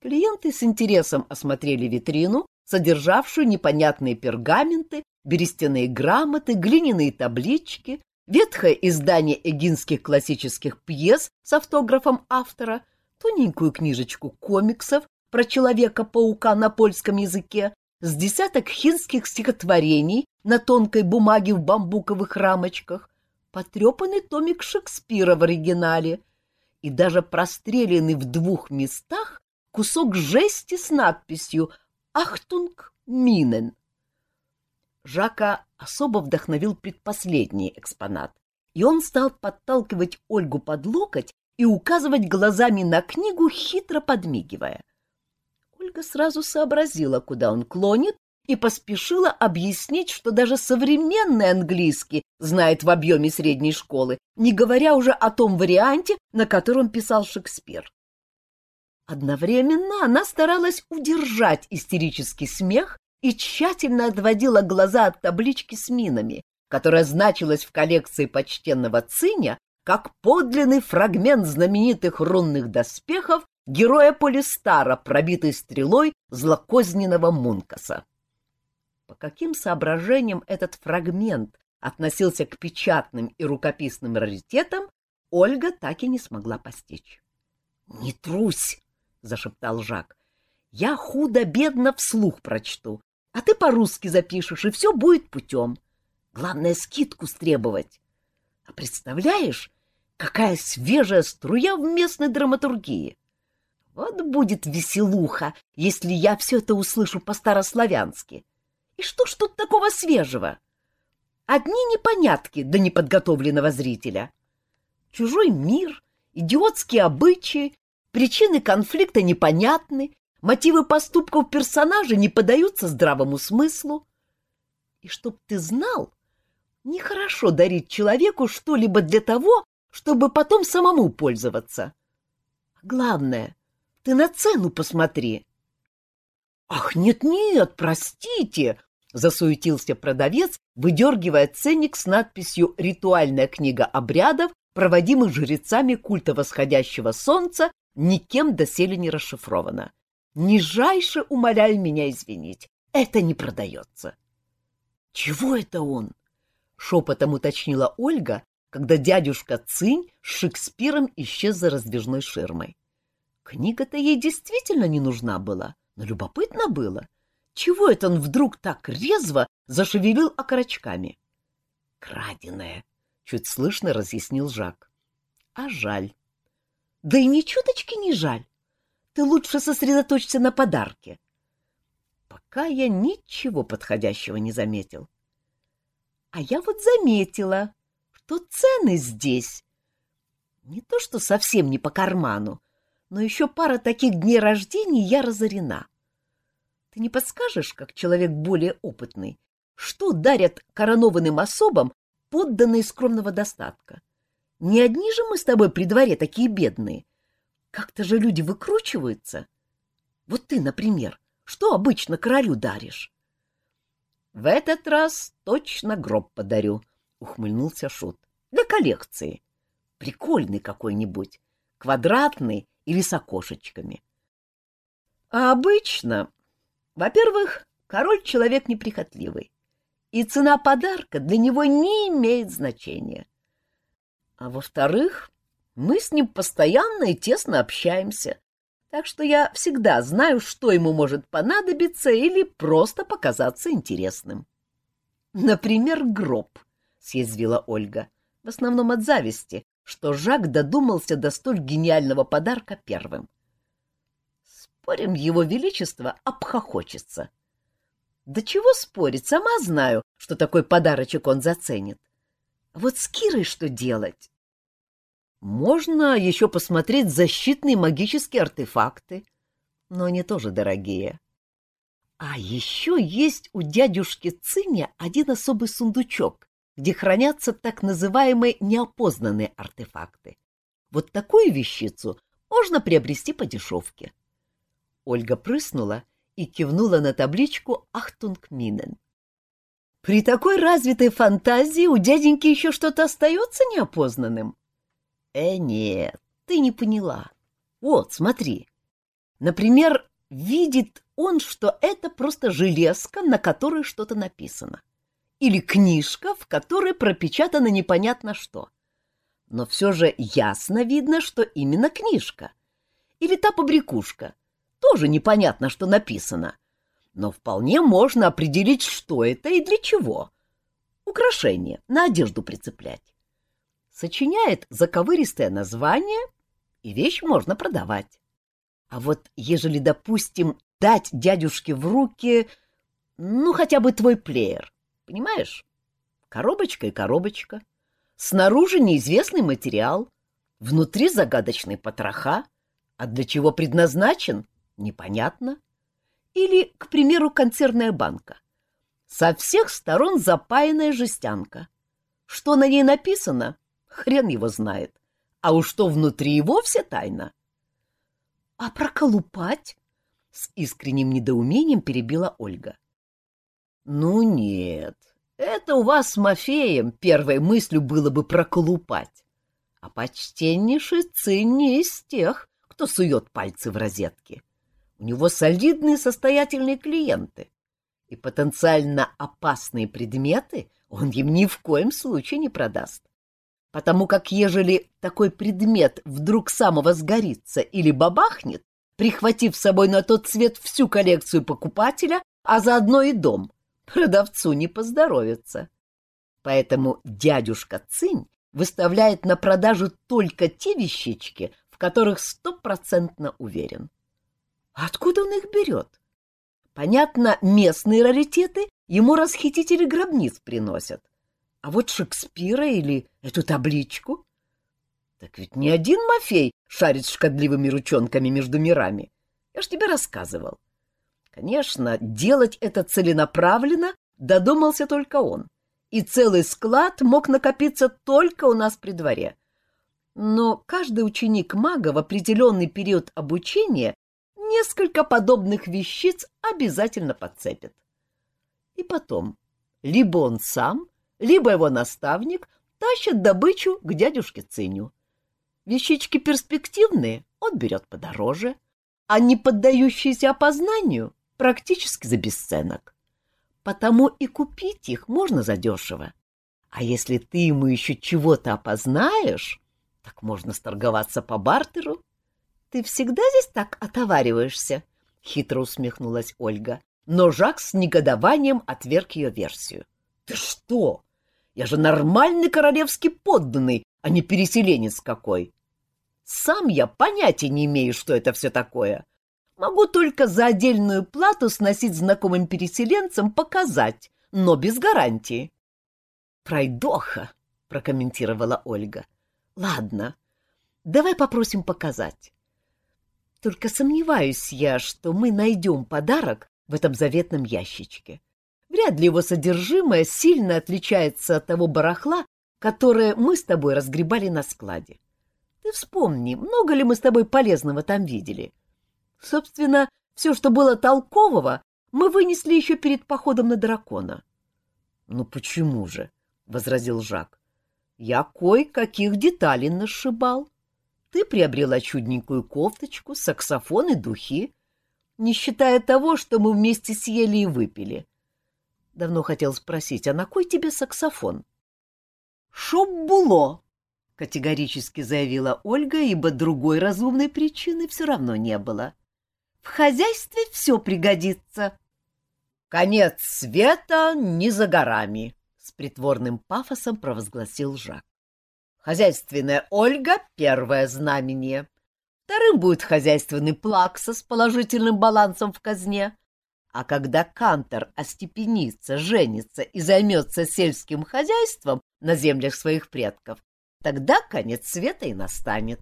[SPEAKER 1] Клиенты с интересом осмотрели витрину, содержавшую непонятные пергаменты, берестяные грамоты, глиняные таблички, ветхое издание эгинских классических пьес с автографом автора, тоненькую книжечку комиксов про Человека-паука на польском языке, с десяток хинских стихотворений на тонкой бумаге в бамбуковых рамочках, потрепанный томик Шекспира в оригинале и даже простреленный в двух местах кусок жести с надписью «Achtung Minen». Жака особо вдохновил предпоследний экспонат, и он стал подталкивать Ольгу под локоть и указывать глазами на книгу, хитро подмигивая. Ольга сразу сообразила, куда он клонит, и поспешила объяснить, что даже современный английский знает в объеме средней школы, не говоря уже о том варианте, на котором писал Шекспир. Одновременно она старалась удержать истерический смех и тщательно отводила глаза от таблички с минами, которая значилась в коллекции почтенного Циня как подлинный фрагмент знаменитых рунных доспехов героя Полистара, пробитый стрелой злокозненного Мункаса. По каким соображениям этот фрагмент относился к печатным и рукописным раритетам, Ольга так и не смогла постичь. — Не трусь! — зашептал Жак. — Я худо-бедно вслух прочту, а ты по-русски запишешь, и все будет путем. Главное, скидку стребовать. А представляешь, какая свежая струя в местной драматургии! Вот будет веселуха, если я все это услышу по-старославянски. И что ж тут такого свежего? Одни непонятки до неподготовленного зрителя. Чужой мир, идиотские обычаи, причины конфликта непонятны, мотивы поступков персонажа не поддаются здравому смыслу. И чтоб ты знал, нехорошо дарить человеку что-либо для того, чтобы потом самому пользоваться. Главное, ты на цену посмотри. Ах, нет-нет, простите, засуетился продавец, выдергивая ценник с надписью «Ритуальная книга обрядов, проводимых жрецами культа восходящего солнца, никем доселе не расшифровано. Нижайше умоляю меня извинить, это не продается». «Чего это он?» — шепотом уточнила Ольга, когда дядюшка Цинь с Шекспиром исчез за раздвижной ширмой. Книга-то ей действительно не нужна была, но любопытно было. Чего это он вдруг так резво зашевелил окорочками? — Краденая, — чуть слышно разъяснил Жак. — А жаль. — Да и ни чуточки не жаль. Ты лучше сосредоточься на подарке. Пока я ничего подходящего не заметил. А я вот заметила, что цены здесь не то что совсем не по карману, но еще пара таких дней рождения я разорена. Ты не подскажешь, как человек более опытный, что дарят коронованным особам подданные скромного достатка? Не одни же мы с тобой при дворе такие бедные. Как-то же люди выкручиваются. Вот ты, например, что обычно королю даришь? — В этот раз точно гроб подарю, — ухмыльнулся Шут. — Для коллекции. Прикольный какой-нибудь, квадратный или с окошечками. А обычно, во-первых, король человек неприхотливый, и цена подарка для него не имеет значения. А во-вторых, мы с ним постоянно и тесно общаемся, так что я всегда знаю, что ему может понадобиться или просто показаться интересным. Например, гроб, — съязвила Ольга, в основном от зависти, что Жак додумался до столь гениального подарка первым. Спорим, его величество обхохочется. Да чего спорить, сама знаю, что такой подарочек он заценит. вот с Кирой что делать? Можно еще посмотреть защитные магические артефакты, но они тоже дорогие. А еще есть у дядюшки Циня один особый сундучок, где хранятся так называемые неопознанные артефакты. Вот такую вещицу можно приобрести по дешевке. Ольга прыснула и кивнула на табличку «Achtung Minen». При такой развитой фантазии у дяденьки еще что-то остается неопознанным? Э, нет, ты не поняла. Вот, смотри. Например, видит он, что это просто железка, на которой что-то написано или книжка, в которой пропечатано непонятно что. Но все же ясно видно, что именно книжка. Или та побрякушка. Тоже непонятно, что написано. Но вполне можно определить, что это и для чего. Украшение, на одежду прицеплять. Сочиняет заковыристое название, и вещь можно продавать. А вот ежели, допустим, дать дядюшке в руки, ну, хотя бы твой плеер, Понимаешь? Коробочка и коробочка. Снаружи неизвестный материал, внутри загадочный потроха, а для чего предназначен — непонятно. Или, к примеру, консервная банка. Со всех сторон запаянная жестянка. Что на ней написано, хрен его знает. А уж что внутри и вовсе тайна. — А проколупать? — с искренним недоумением перебила Ольга. — Ну нет, это у вас с Мафеем первой мыслью было бы проколупать. А почтеннейший цинь не из тех, кто сует пальцы в розетки. У него солидные состоятельные клиенты. И потенциально опасные предметы он им ни в коем случае не продаст. Потому как ежели такой предмет вдруг самого сгорится или бабахнет, прихватив с собой на тот цвет всю коллекцию покупателя, а заодно и дом, продавцу не поздоровится. Поэтому дядюшка Цинь выставляет на продажу только те вещички, в которых стопроцентно уверен. Откуда он их берет? Понятно, местные раритеты ему расхитители гробниц приносят. А вот Шекспира или эту табличку? Так ведь не один Мафей шарит шкодливыми ручонками между мирами. Я ж тебе рассказывал. Конечно, делать это целенаправленно додумался только он, и целый склад мог накопиться только у нас при дворе. Но каждый ученик мага в определенный период обучения несколько подобных вещиц обязательно подцепит. И потом, либо он сам, либо его наставник тащат добычу к дядюшке Циню. Вещички перспективные он берет подороже, а не поддающиеся опознанию практически за бесценок. Потому и купить их можно задешево. А если ты ему еще чего-то опознаешь, так можно сторговаться по бартеру. — Ты всегда здесь так отовариваешься? — хитро усмехнулась Ольга. Но Жак с негодованием отверг ее версию. — Ты что? Я же нормальный королевский подданный, а не переселенец какой. Сам я понятия не имею, что это все такое. Могу только за отдельную плату сносить знакомым переселенцам показать, но без гарантии. Пройдоха, прокомментировала Ольга. Ладно, давай попросим показать. Только сомневаюсь я, что мы найдем подарок в этом заветном ящичке. Вряд ли его содержимое сильно отличается от того барахла, которое мы с тобой разгребали на складе. Ты вспомни, много ли мы с тобой полезного там видели? Собственно, все, что было толкового, мы вынесли еще перед походом на дракона. — Ну почему же? — возразил Жак. — Я кое-каких деталей нашибал. Ты приобрела чудненькую кофточку, саксофон и духи, не считая того, что мы вместе съели и выпили. Давно хотел спросить, а на кой тебе саксофон? — Шоб було, — категорически заявила Ольга, ибо другой разумной причины все равно не было. — в хозяйстве все пригодится. Конец света не за горами, с притворным пафосом провозгласил Жак. Хозяйственная Ольга — первое знамение. Вторым будет хозяйственный Плакса с положительным балансом в казне. А когда Кантор остепенится, женится и займется сельским хозяйством на землях своих предков, тогда конец света и настанет.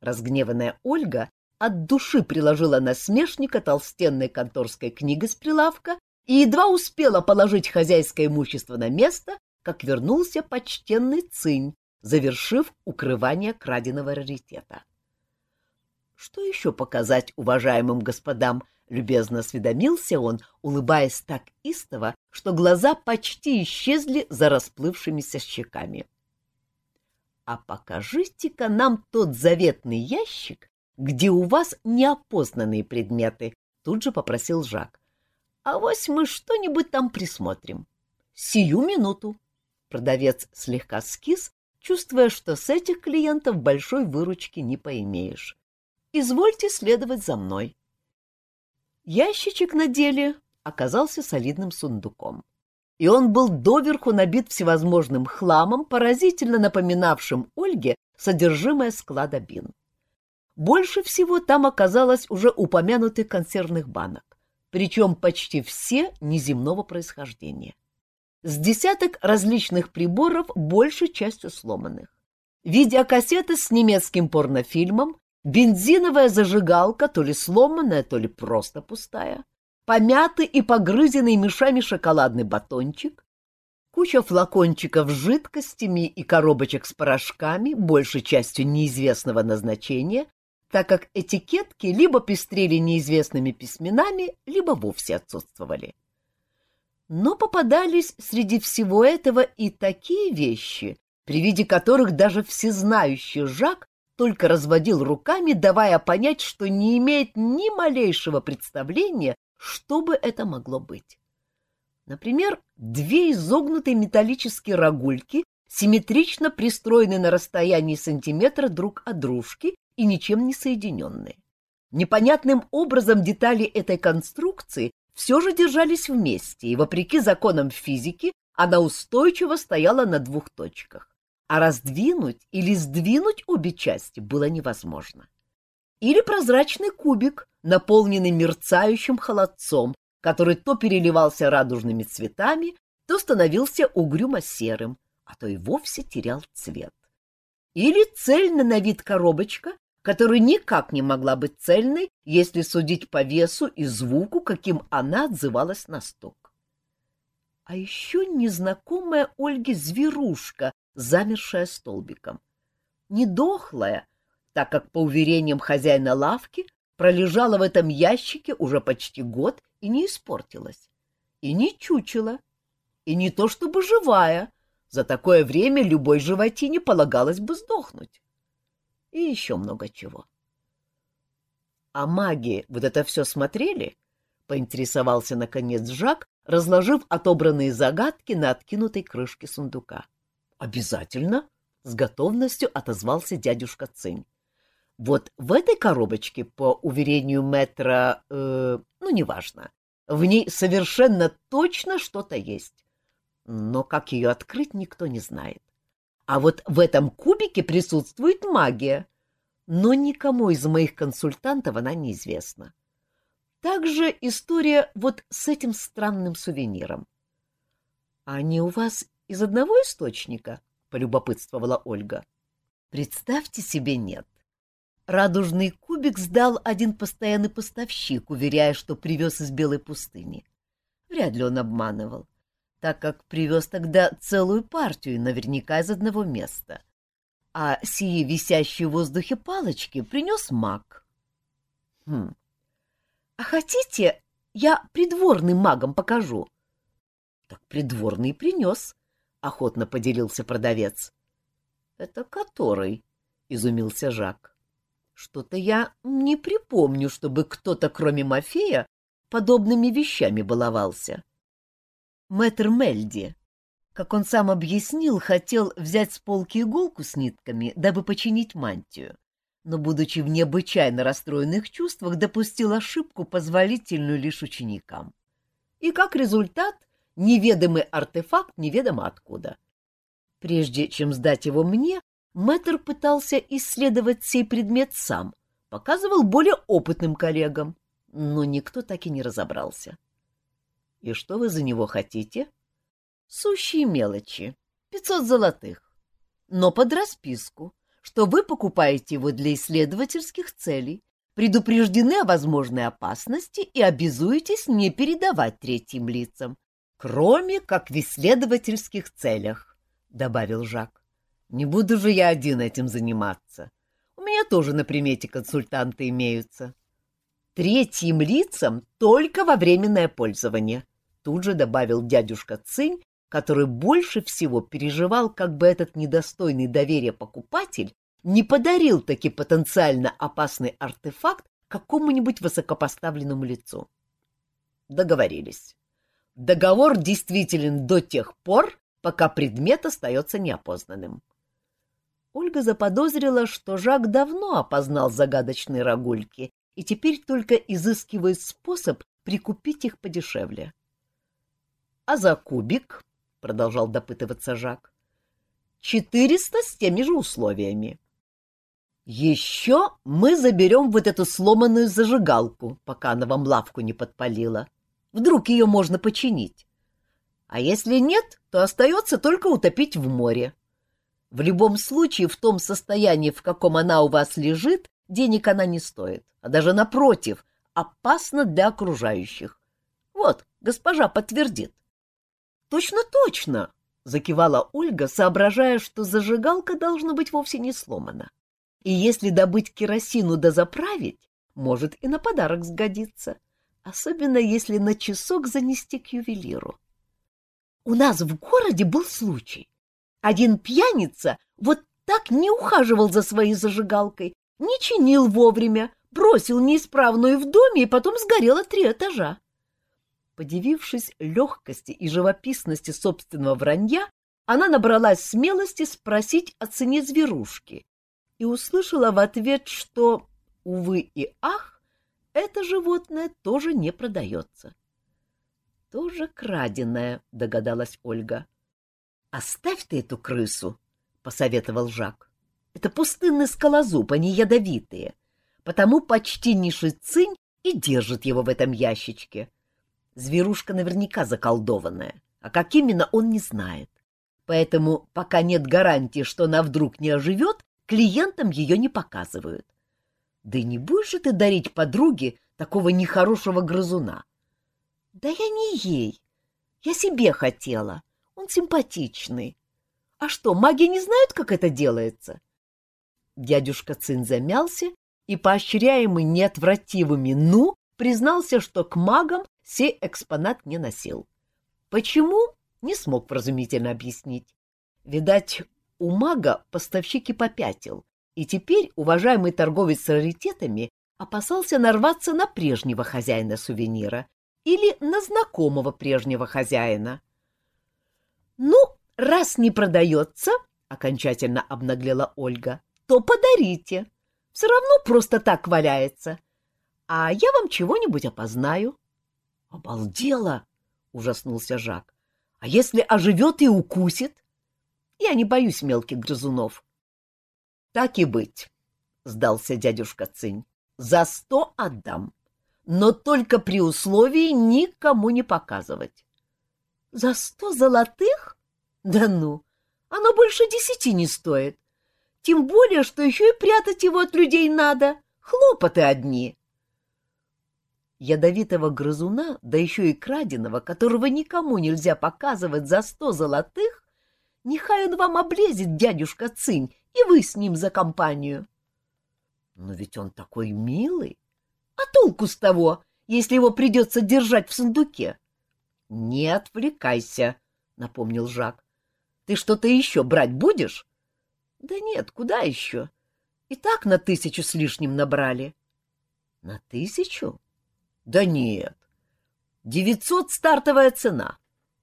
[SPEAKER 1] Разгневанная Ольга от души приложила насмешника толстенной конторской книгой с прилавка и едва успела положить хозяйское имущество на место, как вернулся почтенный цинь, завершив укрывание краденого раритета. Что еще показать уважаемым господам, любезно осведомился он, улыбаясь так истово, что глаза почти исчезли за расплывшимися щеками. — А покажите-ка нам тот заветный ящик, где у вас неопознанные предметы, — тут же попросил Жак. — А вось мы что-нибудь там присмотрим. — Сию минуту. Продавец слегка скис, чувствуя, что с этих клиентов большой выручки не поимеешь. — Извольте следовать за мной. Ящичек на деле оказался солидным сундуком и он был доверху набит всевозможным хламом, поразительно напоминавшим Ольге содержимое склада бин. Больше всего там оказалось уже упомянутых консервных банок, причем почти все неземного происхождения. С десяток различных приборов, большей частью сломанных. Видеокассеты с немецким порнофильмом, бензиновая зажигалка, то ли сломанная, то ли просто пустая, помятый и погрызенный мешами шоколадный батончик, куча флакончиков с жидкостями и коробочек с порошками, большей частью неизвестного назначения, так как этикетки либо пестрели неизвестными письменами, либо вовсе отсутствовали. Но попадались среди всего этого и такие вещи, при виде которых даже всезнающий Жак только разводил руками, давая понять, что не имеет ни малейшего представления, что бы это могло быть. Например, две изогнутые металлические рогульки, симметрично пристроенные на расстоянии сантиметра друг от дружки и ничем не соединенные. Непонятным образом детали этой конструкции все же держались вместе, и, вопреки законам физики, она устойчиво стояла на двух точках а раздвинуть или сдвинуть обе части было невозможно. Или прозрачный кубик, наполненный мерцающим холодцом, который то переливался радужными цветами, то становился угрюмо-серым, а то и вовсе терял цвет. Или цельно на вид коробочка, которая никак не могла быть цельной, если судить по весу и звуку, каким она отзывалась на стук. А еще незнакомая Ольге зверушка замершая столбиком. Не дохлая, так как, по уверениям хозяина лавки, пролежала в этом ящике уже почти год и не испортилась. И не чучела, и не то чтобы живая, за такое время любой животине полагалось бы сдохнуть. И еще много чего. — А маги вот это все смотрели? — поинтересовался, наконец, Жак, разложив отобранные загадки на откинутой крышке сундука. — Обязательно, с готовностью отозвался дядюшка Цинь. Вот в этой коробочке, по уверению метра, э, ну, неважно, в ней совершенно точно что-то есть. Но как ее открыть, никто не знает. А вот в этом кубике присутствует магия, но никому из моих консультантов она неизвестна. Также история вот с этим странным сувениром. — Они у вас из одного источника? — полюбопытствовала Ольга. — Представьте себе, нет. Радужный кубик сдал один постоянный поставщик, уверяя, что привез из Белой пустыни. Вряд ли он обманывал, так как привез тогда целую партию, наверняка из одного места. А сие висящие в воздухе палочки принес маг. Хм. А хотите, я придворным магом покажу? Так придворный принес, — охотно поделился продавец. — Это который? — изумился Жак. — Что-то я не припомню, чтобы кто-то, кроме Мафея, подобными вещами баловался. Мэтр Мельди, как он сам объяснил, хотел взять с полки иголку с нитками, дабы починить мантию, но, будучи в необычайно расстроенных чувствах, допустил ошибку, позволительную лишь ученикам. И как результат неведомый артефакт неведомо откуда. Прежде чем сдать его мне, мэтр пытался исследовать сей предмет сам, показывал более опытным коллегам, но никто так и не разобрался. — И что вы за него хотите? — Сущие мелочи, пятьсот золотых, но под расписку, что вы покупаете его для исследовательских целей, предупреждены о возможной опасности и обязуетесь не передавать третьим лицам, кроме как в исследовательских целях, — добавил Жак. — Не буду же я один этим заниматься. У меня тоже на примете консультанты имеются. Третьим лицам только во временное пользование, — тут же добавил дядюшка Цинь, который больше всего переживал, как бы этот недостойный доверия покупатель не подарил таки потенциально опасный артефакт какому-нибудь высокопоставленному лицу. Договорились. Договор действителен до тех пор, пока предмет остается неопознанным. Ольга заподозрила, что Жак давно опознал загадочные рогульки и теперь только изыскивает способ прикупить их подешевле. — А за кубик, — продолжал допытываться Жак, — четыреста с теми же условиями. Еще мы заберем вот эту сломанную зажигалку, пока она вам лавку не подпалила. — Вдруг ее можно починить. А если нет, то остается только утопить в море. В любом случае, в том состоянии, в каком она у вас лежит, денег она не стоит, а даже напротив, опасна для окружающих. Вот, госпожа подтвердит. Точно, точно, закивала Ольга, соображая, что зажигалка должна быть вовсе не сломана. И если добыть керосину да заправить, может и на подарок сгодиться, особенно если на часок занести к ювелиру. У нас в городе был случай. Один пьяница вот так не ухаживал за своей зажигалкой, не чинил вовремя, бросил неисправную в доме и потом сгорело три этажа. Подивившись легкости и живописности собственного вранья, она набралась смелости спросить о цене зверушки и услышала в ответ, что, увы и ах, это животное тоже не продается. — Тоже краденое, — догадалась Ольга. — Оставь ты эту крысу, — посоветовал Жак. — Это пустынный скалозуб, они ядовитые, потому почти ниший цинь и держит его в этом ящичке. Зверушка наверняка заколдованная, а как именно он не знает. Поэтому, пока нет гарантии, что она вдруг не оживет, клиентам ее не показывают. Да не будешь же ты дарить подруге такого нехорошего грызуна? Да я не ей. Я себе хотела. Он симпатичный. А что, маги не знают, как это делается? Дядюшка Цин замялся и, поощряемый неотвративыми «ну», признался, что к магам сей экспонат не носил. Почему? Не смог вразумительно объяснить. Видать, у мага поставщик и попятил, и теперь уважаемый торговец с раритетами опасался нарваться на прежнего хозяина сувенира или на знакомого прежнего хозяина. «Ну, раз не продается, — окончательно обнаглела Ольга, — то подарите. Все равно просто так валяется. А я вам чего-нибудь опознаю». «Обалдела!» — ужаснулся Жак. «А если оживет и укусит?» Я не боюсь мелких грызунов. — Так и быть, — сдался дядюшка Цинь. — За сто отдам, но только при условии никому не показывать. — За сто золотых? Да ну, оно больше десяти не стоит. Тем более, что еще и прятать его от людей надо. Хлопоты одни. Ядовитого грызуна, да еще и краденого, которого никому нельзя показывать за сто золотых, Нехай он вам облезет, дядюшка Цинь, и вы с ним за компанию. Но ведь он такой милый. А толку с того, если его придется держать в сундуке? Не отвлекайся, напомнил Жак. Ты что-то еще брать будешь? Да нет, куда еще? И так на тысячу с лишним набрали. На тысячу? Да нет. Девятьсот стартовая цена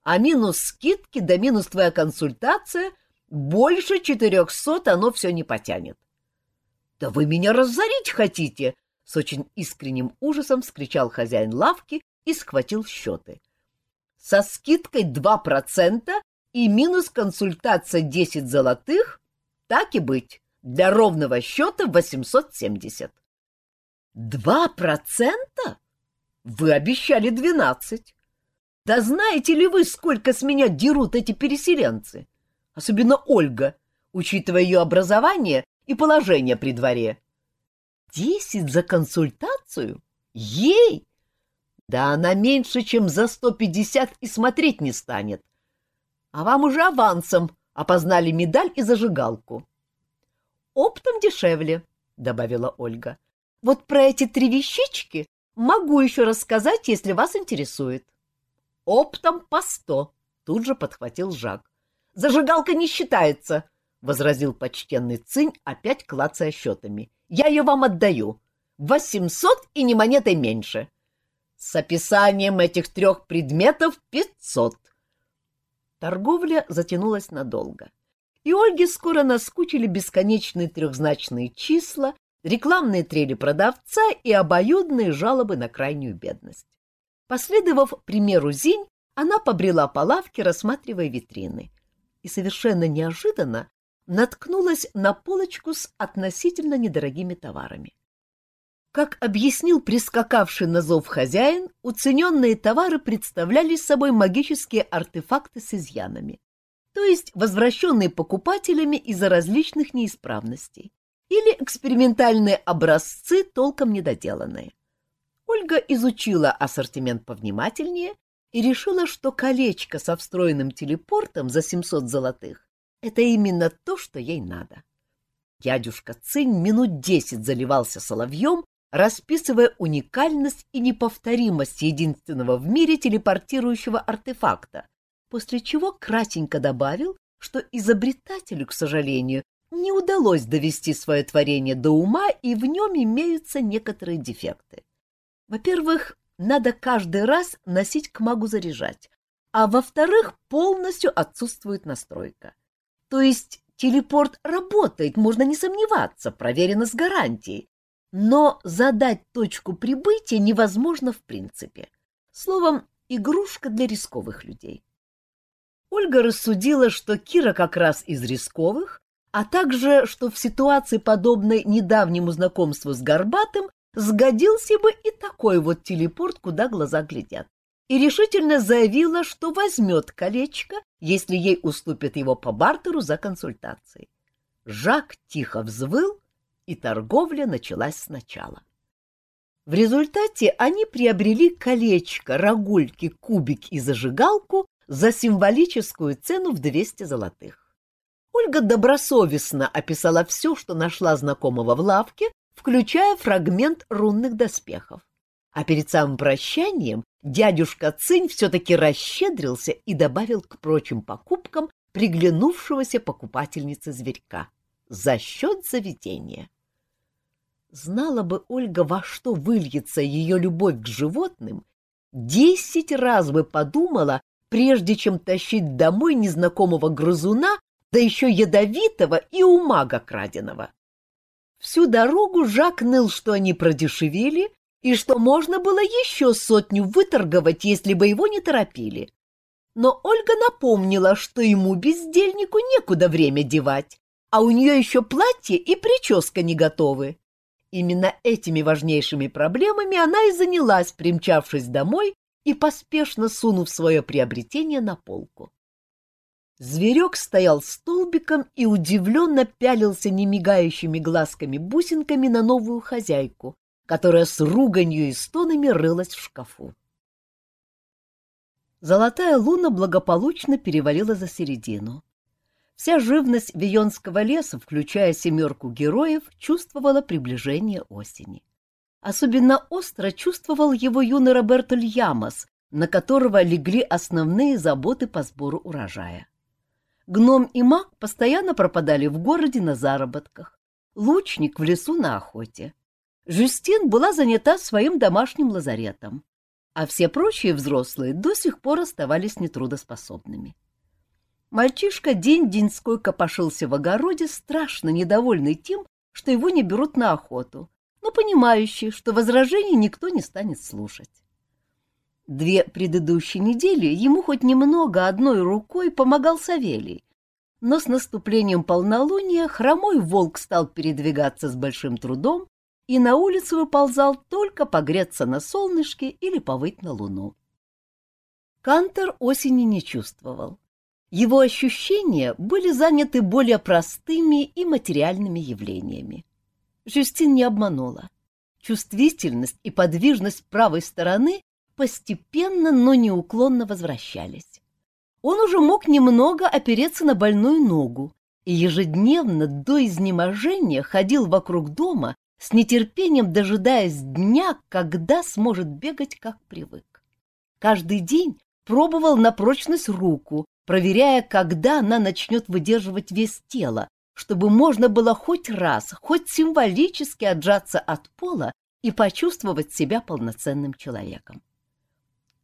[SPEAKER 1] а минус скидки да минус твоя консультация больше четырехсот оно все не потянет. — Да вы меня разорить хотите! — с очень искренним ужасом вскричал хозяин лавки и схватил счеты. — Со скидкой два процента и минус консультация десять золотых, так и быть, для ровного счета восемьсот семьдесят. — Два процента? Вы обещали двенадцать. Да знаете ли вы, сколько с меня дерут эти переселенцы? Особенно Ольга, учитывая ее образование и положение при дворе. Десять за консультацию? Ей? Да она меньше, чем за сто пятьдесят и смотреть не станет. А вам уже авансом опознали медаль и зажигалку. Оптом дешевле, — добавила Ольга. Вот про эти три вещички могу еще рассказать, если вас интересует. Оптом по сто, тут же подхватил Жак. Зажигалка не считается, возразил почтенный Цинь, опять клацая счетами. Я ее вам отдаю. Восемьсот и не монетой меньше. С описанием этих трех предметов пятьсот. Торговля затянулась надолго, и Ольге скоро наскучили бесконечные трехзначные числа, рекламные трели продавца и обоюдные жалобы на крайнюю бедность. Последовав примеру Зинь, она побрела по лавке, рассматривая витрины, и совершенно неожиданно наткнулась на полочку с относительно недорогими товарами. Как объяснил прискакавший на зов хозяин, уцененные товары представляли собой магические артефакты с изъянами, то есть возвращенные покупателями из-за различных неисправностей. Или экспериментальные образцы, толком недоделанные. Ольга изучила ассортимент повнимательнее и решила, что колечко со встроенным телепортом за 700 золотых — это именно то, что ей надо. Дядюшка Цинь минут десять заливался соловьем, расписывая уникальность и неповторимость единственного в мире телепортирующего артефакта, после чего кратенько добавил, что изобретателю, к сожалению, не удалось довести свое творение до ума, и в нем имеются некоторые дефекты. Во-первых, надо каждый раз носить к магу заряжать, а во-вторых, полностью отсутствует настройка. То есть телепорт работает, можно не сомневаться, проверено с гарантией, но задать точку прибытия невозможно в принципе. Словом, игрушка для рисковых людей. Ольга рассудила, что Кира как раз из рисковых, а также, что в ситуации, подобной недавнему знакомству с Горбатым, сгодился бы и такой вот телепорт, куда глаза глядят, и решительно заявила, что возьмет колечко, если ей уступят его по бартеру за консультацией. Жак тихо взвыл, и торговля началась сначала. В результате они приобрели колечко, рогульки, кубик и зажигалку за символическую цену в 200 золотых. Ольга добросовестно описала все, что нашла знакомого в лавке, включая фрагмент рунных доспехов. А перед самым прощанием дядюшка Цинь все-таки расщедрился и добавил к прочим покупкам приглянувшегося покупательницы зверька за счет заведения. Знала бы Ольга, во что выльется ее любовь к животным, десять раз бы подумала, прежде чем тащить домой незнакомого грызуна, да еще ядовитого и у мага краденого. Всю дорогу Жак ныл, что они продешевели и что можно было еще сотню выторговать, если бы его не торопили. Но Ольга напомнила, что ему, бездельнику, некуда время девать, а у нее еще платье и прическа не готовы. Именно этими важнейшими проблемами она и занялась, примчавшись домой и поспешно сунув свое приобретение на полку. Зверек стоял столбиком и удивленно пялился немигающими глазками-бусинками на новую хозяйку, которая с руганью и стонами рылась в шкафу. Золотая луна благополучно перевалила за середину. Вся живность Вионского леса, включая семерку героев, чувствовала приближение осени. Особенно остро чувствовал его юный Роберто Льямос, на которого легли основные заботы по сбору урожая. Гном и маг постоянно пропадали в городе на заработках, лучник в лесу на охоте. Жюстин была занята своим домашним лазаретом, а все прочие взрослые до сих пор оставались нетрудоспособными. Мальчишка день-деньской копошился в огороде, страшно недовольный тем, что его не берут на охоту, но понимающий, что возражений никто не станет слушать. Две предыдущие недели ему хоть немного одной рукой помогал Савелий, но с наступлением полнолуния хромой волк стал передвигаться с большим трудом и на улицу выползал только погреться на солнышке или повыть на луну. Кантер осени не чувствовал. Его ощущения были заняты более простыми и материальными явлениями. Жюстин не обманула. Чувствительность и подвижность правой стороны постепенно, но неуклонно возвращались. Он уже мог немного опереться на больную ногу и ежедневно до изнеможения ходил вокруг дома, с нетерпением дожидаясь дня, когда сможет бегать, как привык. Каждый день пробовал на прочность руку, проверяя, когда она начнет выдерживать вес тела, чтобы можно было хоть раз, хоть символически отжаться от пола и почувствовать себя полноценным человеком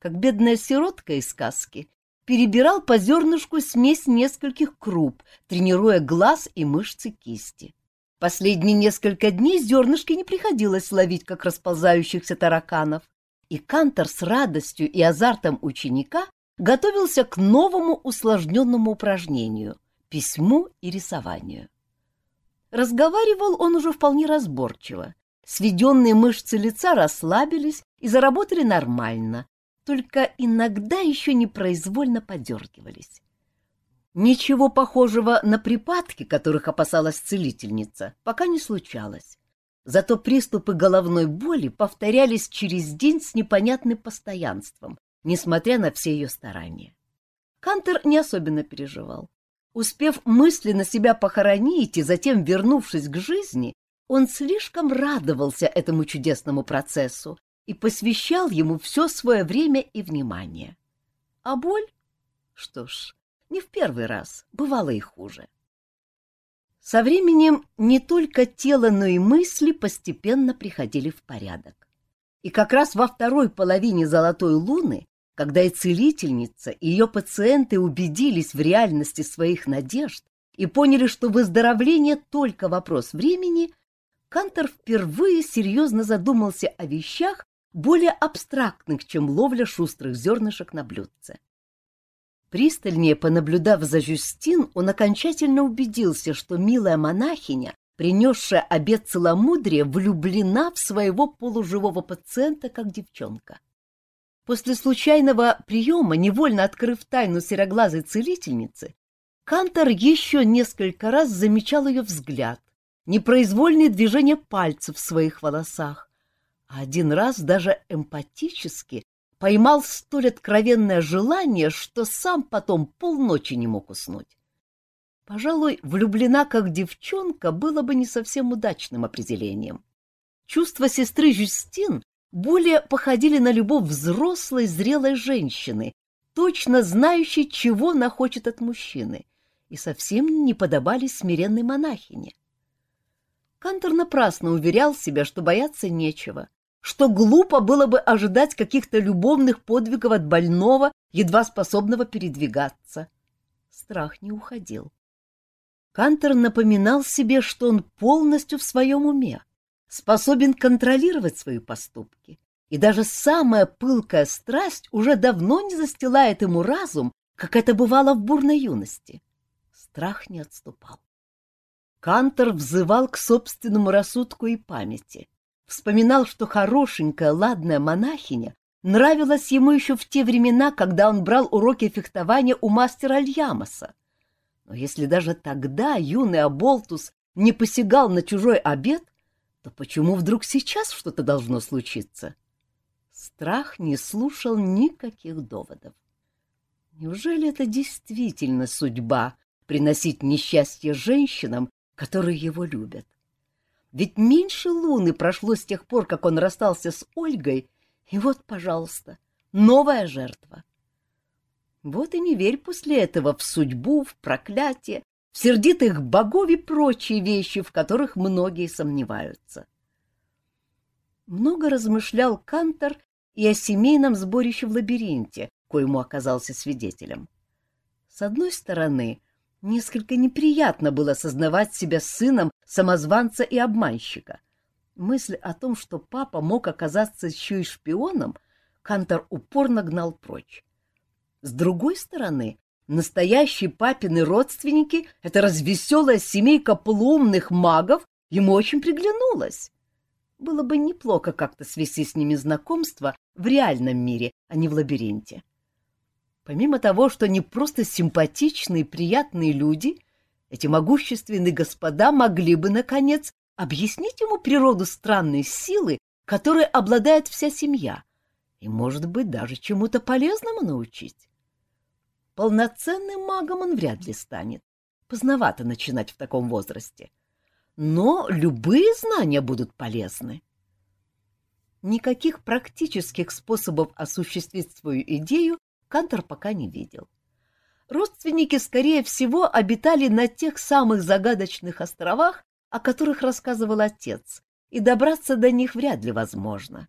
[SPEAKER 1] как бедная сиротка из сказки, перебирал по зернышку смесь нескольких круп, тренируя глаз и мышцы кисти. Последние несколько дней зернышки не приходилось ловить, как расползающихся тараканов, и Кантор с радостью и азартом ученика готовился к новому усложненному упражнению — письму и рисованию. Разговаривал он уже вполне разборчиво. Сведенные мышцы лица расслабились и заработали нормально, только иногда еще непроизвольно подергивались. Ничего похожего на припадки, которых опасалась целительница, пока не случалось. Зато приступы головной боли повторялись через день с непонятным постоянством, несмотря на все ее старания. Кантер не особенно переживал. Успев мысленно себя похоронить и затем вернувшись к жизни, он слишком радовался этому чудесному процессу и посвящал ему все свое время и внимание. А боль? Что ж, не в первый раз, бывало и хуже. Со временем не только тело, но и мысли постепенно приходили в порядок. И как раз во второй половине «Золотой луны», когда и целительница, и ее пациенты убедились в реальности своих надежд и поняли, что выздоровление только вопрос времени, Кантор впервые серьезно задумался о вещах, более абстрактных, чем ловля шустрых зернышек на блюдце. Пристальнее понаблюдав за Жюстин, он окончательно убедился, что милая монахиня, принесшая обет целомудрия, влюблена в своего полуживого пациента, как девчонка. После случайного приема, невольно открыв тайну сероглазой целительницы, Кантор еще несколько раз замечал ее взгляд, непроизвольные движения пальцев в своих волосах, а один раз даже эмпатически поймал столь откровенное желание, что сам потом полночи не мог уснуть. Пожалуй, влюблена как девчонка было бы не совсем удачным определением. Чувства сестры Жюстин более походили на любовь взрослой, зрелой женщины, точно знающей, чего она хочет от мужчины, и совсем не подобали смиренной монахине. Кантор напрасно уверял себя, что бояться нечего, что глупо было бы ожидать каких-то любовных подвигов от больного, едва способного передвигаться. Страх не уходил. Кантер напоминал себе, что он полностью в своем уме, способен контролировать свои поступки, и даже самая пылкая страсть уже давно не застилает ему разум, как это бывало в бурной юности. Страх не отступал. Кантер взывал к собственному рассудку и памяти, Вспоминал, что хорошенькая, ладная монахиня нравилась ему еще в те времена, когда он брал уроки фехтования у мастера Альямоса. Но если даже тогда юный Аболтус не посягал на чужой обед, то почему вдруг сейчас что-то должно случиться? Страх не слушал никаких доводов. Неужели это действительно судьба — приносить несчастье женщинам, которые его любят? Ведь меньше луны прошло с тех пор, как он расстался с Ольгой, и вот, пожалуйста, новая жертва. Вот и не верь после этого в судьбу, в проклятие, в сердитых богов и прочие вещи, в которых многие сомневаются. Много размышлял Кантор и о семейном сборище в лабиринте, коему оказался свидетелем. С одной стороны, Несколько неприятно было сознавать себя сыном самозванца и обманщика. Мысль о том, что папа мог оказаться еще и шпионом, Кантор упорно гнал прочь. С другой стороны, настоящие папины родственники, эта развеселая семейка полуумных магов, ему очень приглянулась. Было бы неплохо как-то свести с ними знакомство в реальном мире, а не в лабиринте. Помимо того, что они просто симпатичные, приятные люди, эти могущественные господа могли бы, наконец, объяснить ему природу странной силы, которой обладает вся семья, и, может быть, даже чему-то полезному научить. Полноценным магом он вряд ли станет. Поздновато начинать в таком возрасте. Но любые знания будут полезны. Никаких практических способов осуществить свою идею Кантор пока не видел. Родственники, скорее всего, обитали на тех самых загадочных островах, о которых рассказывал отец, и добраться до них вряд ли возможно.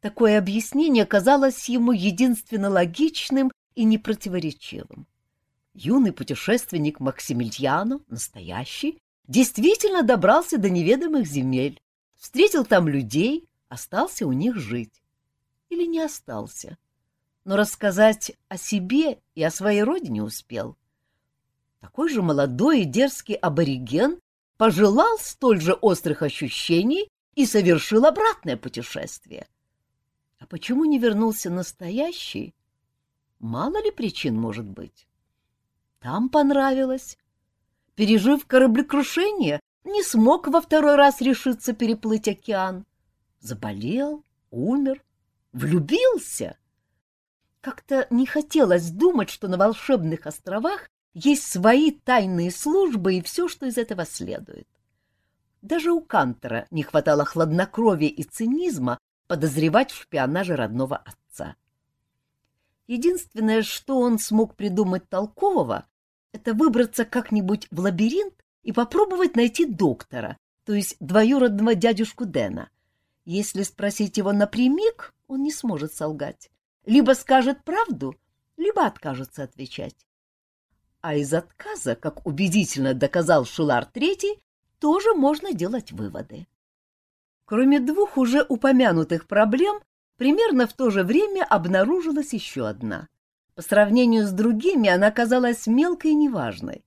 [SPEAKER 1] Такое объяснение казалось ему единственно логичным и непротиворечивым. Юный путешественник Максимилиано, настоящий, действительно добрался до неведомых земель, встретил там людей, остался у них жить. Или не остался но рассказать о себе и о своей родине успел. Такой же молодой и дерзкий абориген пожелал столь же острых ощущений и совершил обратное путешествие. А почему не вернулся настоящий? Мало ли причин может быть. там понравилось. Пережив кораблекрушение, не смог во второй раз решиться переплыть океан. Заболел, умер, влюбился. Как-то не хотелось думать, что на волшебных островах есть свои тайные службы и все, что из этого следует. Даже у Кантера не хватало хладнокровия и цинизма подозревать в шпионаже родного отца. Единственное, что он смог придумать толкового, это выбраться как-нибудь в лабиринт и попробовать найти доктора, то есть двоюродного дядюшку Дэна. Если спросить его напрямик, он не сможет солгать. Либо скажет правду, либо откажется отвечать. А из отказа, как убедительно доказал Шулар Третий, тоже можно делать выводы. Кроме двух уже упомянутых проблем, примерно в то же время обнаружилась еще одна. По сравнению с другими она казалась мелкой и неважной,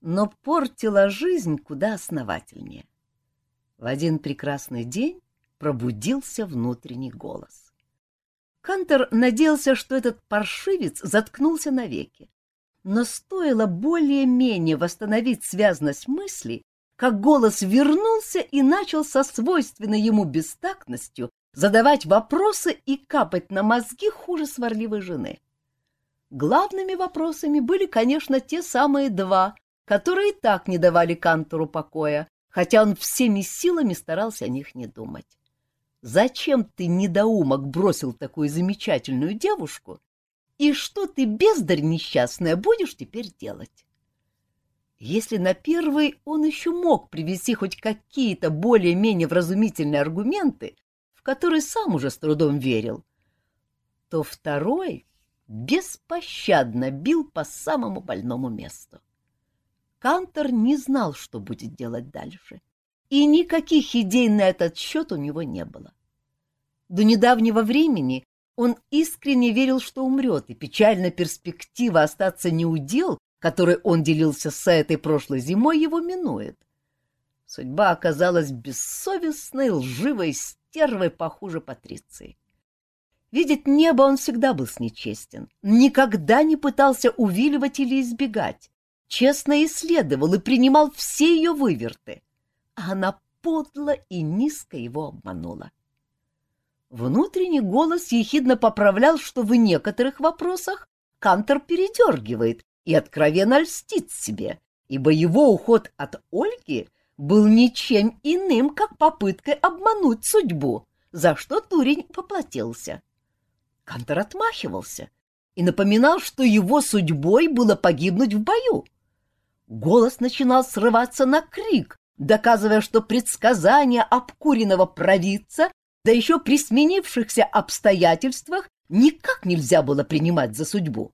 [SPEAKER 1] но портила жизнь куда основательнее. В один прекрасный день пробудился внутренний голос. Кантер надеялся, что этот паршивец заткнулся навеки. Но стоило более-менее восстановить связность мыслей, как голос вернулся и начал со свойственной ему бестактностью задавать вопросы и капать на мозги хуже сварливой жены. Главными вопросами были, конечно, те самые два, которые так не давали Кантору покоя, хотя он всеми силами старался о них не думать. Зачем ты, недоумок, бросил такую замечательную девушку? И что ты, бездарь несчастная, будешь теперь делать? Если на первый он еще мог привести хоть какие-то более-менее вразумительные аргументы, в которые сам уже с трудом верил, то второй беспощадно бил по самому больному месту. Кантор не знал, что будет делать дальше, и никаких идей на этот счет у него не было. До недавнего времени он искренне верил, что умрет, и печальная перспектива остаться неудел которой он делился с этой прошлой зимой, его минует. Судьба оказалась бессовестной, лживой стервой похуже Патриции. Видеть небо он всегда был с нечестен, никогда не пытался увиливать или избегать, честно исследовал и принимал все ее выверты, а она подло и низко его обманула. Внутренний голос ехидно поправлял, что в некоторых вопросах Кантор передергивает и откровенно льстит себе, ибо его уход от Ольги был ничем иным, как попыткой обмануть судьбу, за что Турень поплатился. Кантор отмахивался и напоминал, что его судьбой было погибнуть в бою. Голос начинал срываться на крик, доказывая, что предсказания обкуренного провидца, да еще при сменившихся обстоятельствах, никак нельзя было принимать за судьбу.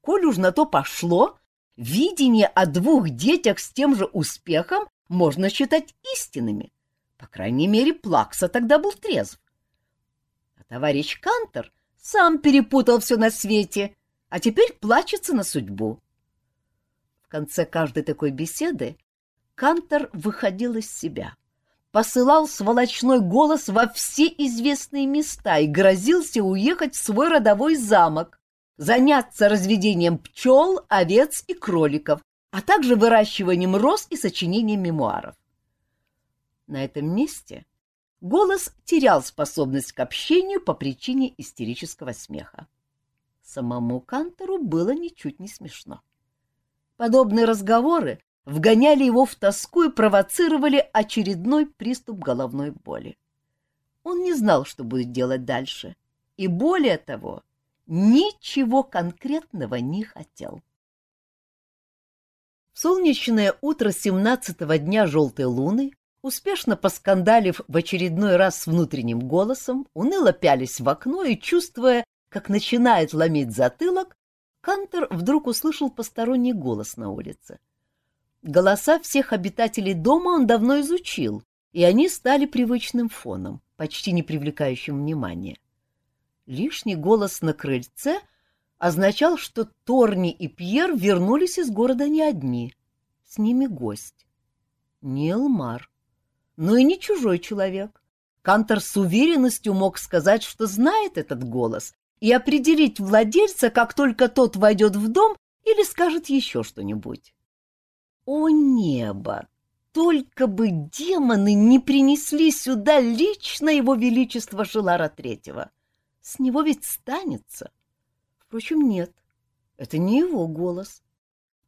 [SPEAKER 1] Коль уж на то пошло, видение о двух детях с тем же успехом можно считать истинными. По крайней мере, Плакса тогда был трезв. А товарищ Кантер сам перепутал все на свете, а теперь плачется на судьбу. В конце каждой такой беседы Кантер выходил из себя, посылал сволочной голос во все известные места и грозился уехать в свой родовой замок, заняться разведением пчел, овец и кроликов, а также выращиванием роз и сочинением мемуаров. На этом месте голос терял способность к общению по причине истерического смеха. Самому Кантору было ничуть не смешно. Подобные разговоры вгоняли его в тоску и провоцировали очередной приступ головной боли. Он не знал, что будет делать дальше, и более того, ничего конкретного не хотел. В солнечное утро семнадцатого дня желтой луны, успешно поскандалив в очередной раз с внутренним голосом, уныло пялись в окно и, чувствуя, как начинает ломить затылок, Кантер вдруг услышал посторонний голос на улице. Голоса всех обитателей дома он давно изучил, и они стали привычным фоном, почти не привлекающим внимания. Лишний голос на крыльце означал, что Торни и Пьер вернулись из города не одни. С ними гость. Не Элмар, но и не чужой человек. Кантор с уверенностью мог сказать, что знает этот голос, и определить владельца, как только тот войдет в дом или скажет еще что-нибудь. О небо! Только бы демоны не принесли сюда лично его величество Шелара Третьего. С него ведь станется. Впрочем, нет, это не его голос.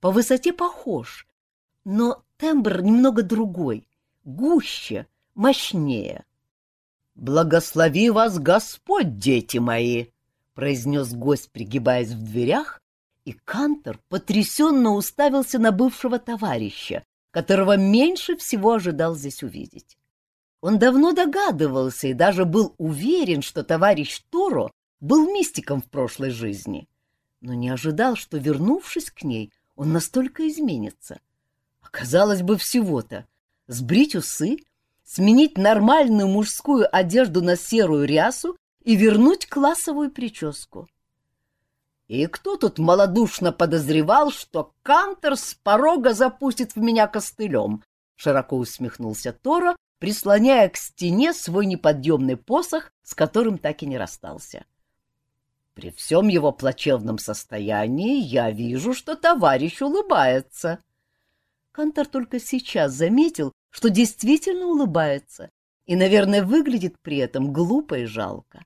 [SPEAKER 1] По высоте похож, но тембр немного другой, гуще, мощнее. «Благослови вас Господь, дети мои!» — произнес гость, пригибаясь в дверях, и Кантор потрясенно уставился на бывшего товарища, которого меньше всего ожидал здесь увидеть. Он давно догадывался и даже был уверен, что товарищ Торо был мистиком в прошлой жизни, но не ожидал, что, вернувшись к ней, он настолько изменится. Оказалось бы, всего-то сбрить усы, сменить нормальную мужскую одежду на серую рясу и вернуть классовую прическу. И кто тут малодушно подозревал, что Кантер с порога запустит в меня костылем? Широко усмехнулся Тора, прислоняя к стене свой неподъемный посох, с которым так и не расстался. При всем его плачевном состоянии я вижу, что товарищ улыбается. Кантор только сейчас заметил, что действительно улыбается, и, наверное, выглядит при этом глупо и жалко.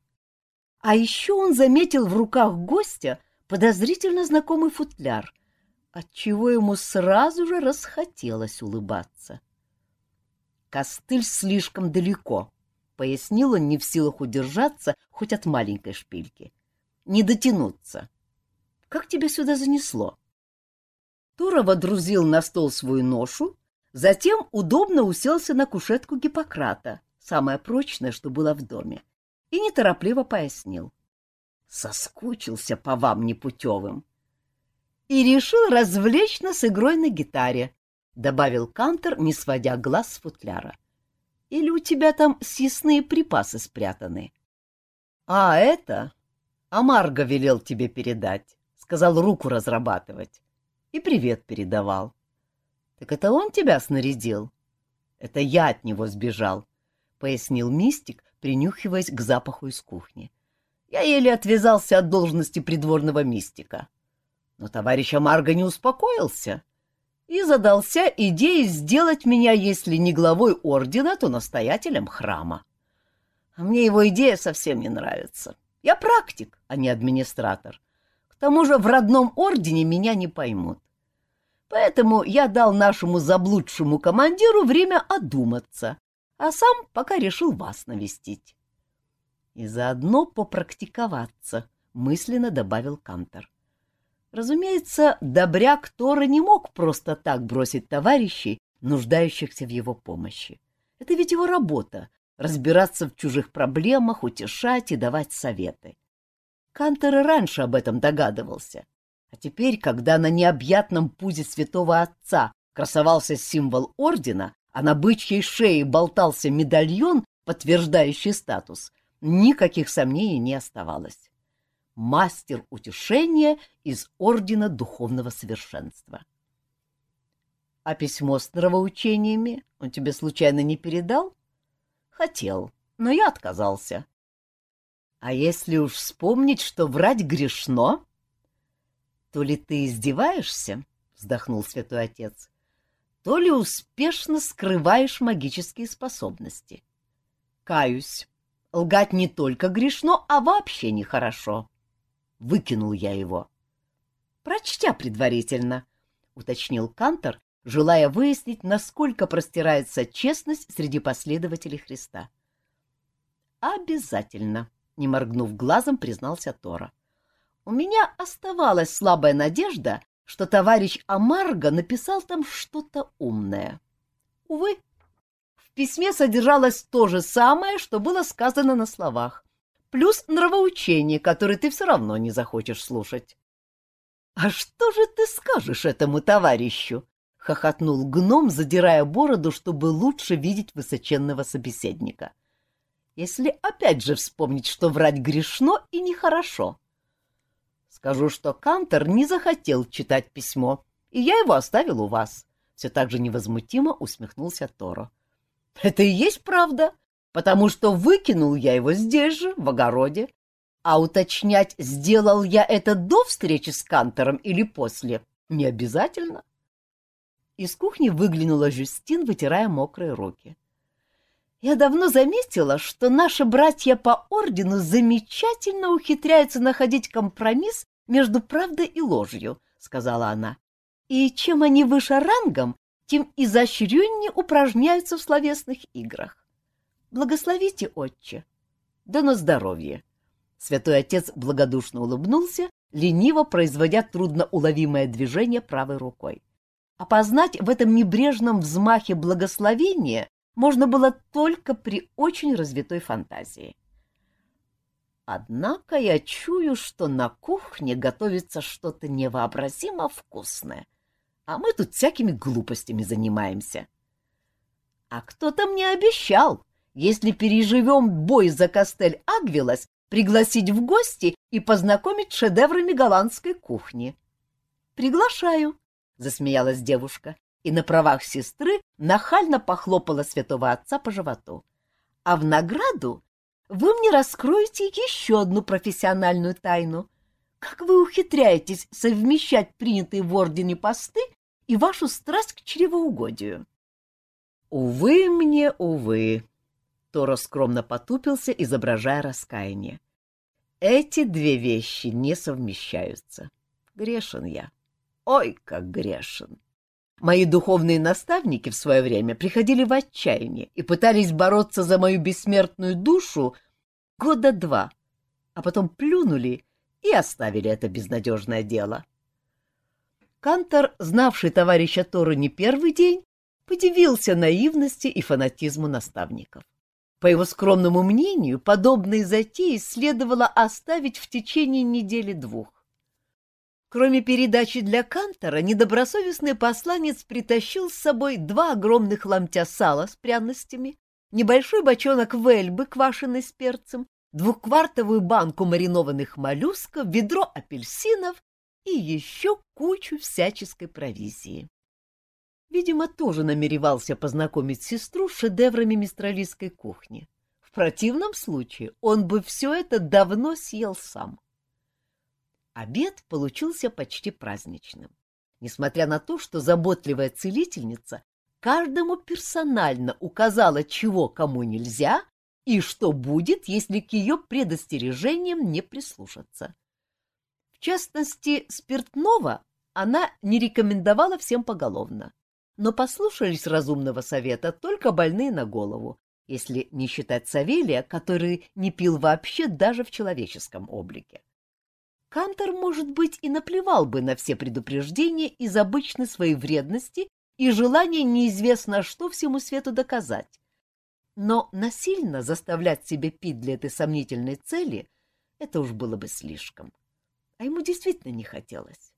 [SPEAKER 1] А еще он заметил в руках гостя подозрительно знакомый футляр, отчего ему сразу же расхотелось улыбаться. «Костыль слишком далеко», — пояснил он, не в силах удержаться хоть от маленькой шпильки. «Не дотянуться. Как тебя сюда занесло?» Тура водрузил на стол свою ношу, затем удобно уселся на кушетку Гиппократа, самое прочное, что было в доме, и неторопливо пояснил. — Соскучился по вам непутевым. И решил развлечь нас игрой на гитаре, — добавил Кантер, не сводя глаз с футляра. Или у тебя там съестные припасы спрятаны? — А это? Амарго велел тебе передать, — сказал руку разрабатывать. И привет передавал. — Так это он тебя снарядил? — Это я от него сбежал, — пояснил мистик, принюхиваясь к запаху из кухни. — я еле отвязался от должности придворного мистика. Но товарищ Амарго не успокоился и задался идеей сделать меня, если не главой ордена, то настоятелем храма. А мне его идея совсем не нравится. Я практик, а не администратор. К тому же в родном ордене меня не поймут. Поэтому я дал нашему заблудшему командиру время одуматься, а сам пока решил вас навестить и заодно попрактиковаться, мысленно добавил Кантор. Разумеется, добряк Тора не мог просто так бросить товарищей, нуждающихся в его помощи. Это ведь его работа — разбираться в чужих проблемах, утешать и давать советы. Кантор и раньше об этом догадывался. А теперь, когда на необъятном пузе святого отца красовался символ ордена, а на бычьей шее болтался медальон, подтверждающий статус, никаких сомнений не оставалось. Мастер утешения из Ордена Духовного Совершенства. А письмо с нравоучениями он тебе случайно не передал? Хотел, но я отказался. А если уж вспомнить, что врать грешно, то ли ты издеваешься, вздохнул святой отец, то ли успешно скрываешь магические способности. Каюсь, Лгать не только грешно, а вообще нехорошо. Выкинул я его. Прочтя предварительно, — уточнил Кантор, желая выяснить, насколько простирается честность среди последователей Христа. «Обязательно», — не моргнув глазом, признался Тора. «У меня оставалась слабая надежда, что товарищ Амарго написал там что-то умное. Увы, письме содержалось то же самое, что было сказано на словах, плюс нравоучение, которое ты все равно не захочешь слушать. — А что же ты скажешь этому товарищу? — хохотнул гном, задирая бороду, чтобы лучше видеть высоченного собеседника. — Если опять же вспомнить, что врать грешно и нехорошо. Скажу, что Кантор не захотел читать письмо, и я его оставил у вас. Все так же невозмутимо усмехнулся Торо. — это и есть правда, потому что выкинул я его здесь же, в огороде. А уточнять, сделал я это до встречи с Кантором или после, не обязательно. Из кухни выглянула Жюстин, вытирая мокрые руки. Я давно заметила, что наши братья по ордену замечательно ухитряются находить компромисс между правдой и ложью, — сказала она. И чем они выше рангом, тем изощреннее упражняются в словесных играх. Благословите, отче. Да на здоровье. Святой отец благодушно улыбнулся, лениво производя трудноуловимое движение правой рукой. Опознать в этом небрежном взмахе благословения можно было только при очень развитой фантазии. Однако я чую, что на кухне готовится что-то невообразимо вкусное, а мы тут всякими глупостями занимаемся. А кто-то мне обещал, если переживем бой за Костель Агвилас, пригласить в гости и познакомить с шедеврами голландской кухни. «Приглашаю», — засмеялась девушка, и на правах сестры нахально похлопала святого отца по животу. «А в награду вы мне раскроете еще одну профессиональную тайну. Как вы ухитряетесь совмещать принятые в ордене посты и вашу страсть к чревоугодию?» «Увы мне, увы», Торо скромно потупился, изображая раскаяние. Эти две вещи не совмещаются. Грешен я. Ой, как грешен. Мои духовные наставники в свое время приходили в отчаяние и пытались бороться за мою бессмертную душу года два, а потом плюнули и оставили это безнадежное дело. Кантор, знавший товарища Тору не первый день, подивился наивности и фанатизму наставников. По его скромному мнению, подобные затеи следовало оставить в течение недели-двух. Кроме передачи для Кантора, недобросовестный посланец притащил с собой два огромных ломтя сала с пряностями, небольшой бочонок вельбы, квашеной с перцем, двухквартовую банку маринованных моллюсков, ведро апельсинов и еще кучу всяческой провизии. Видимо, тоже намеревался познакомить сестру с шедеврами мистралийской кухни. В противном случае он бы все это давно съел сам. Обед получился почти праздничным. Несмотря на то, что заботливая целительница каждому персонально указала, чего кому нельзя и что будет, если к ее предостережениям не прислушаться. В частности, спиртного она не рекомендовала всем поголовно но послушались разумного совета только больные на голову, если не считать Савелия, который не пил вообще даже в человеческом облике. Кантор, может быть, и наплевал бы на все предупреждения из обычной своей вредности и желания неизвестно что всему свету доказать. Но насильно заставлять себя пить для этой сомнительной цели — это уж было бы слишком. А ему действительно не хотелось.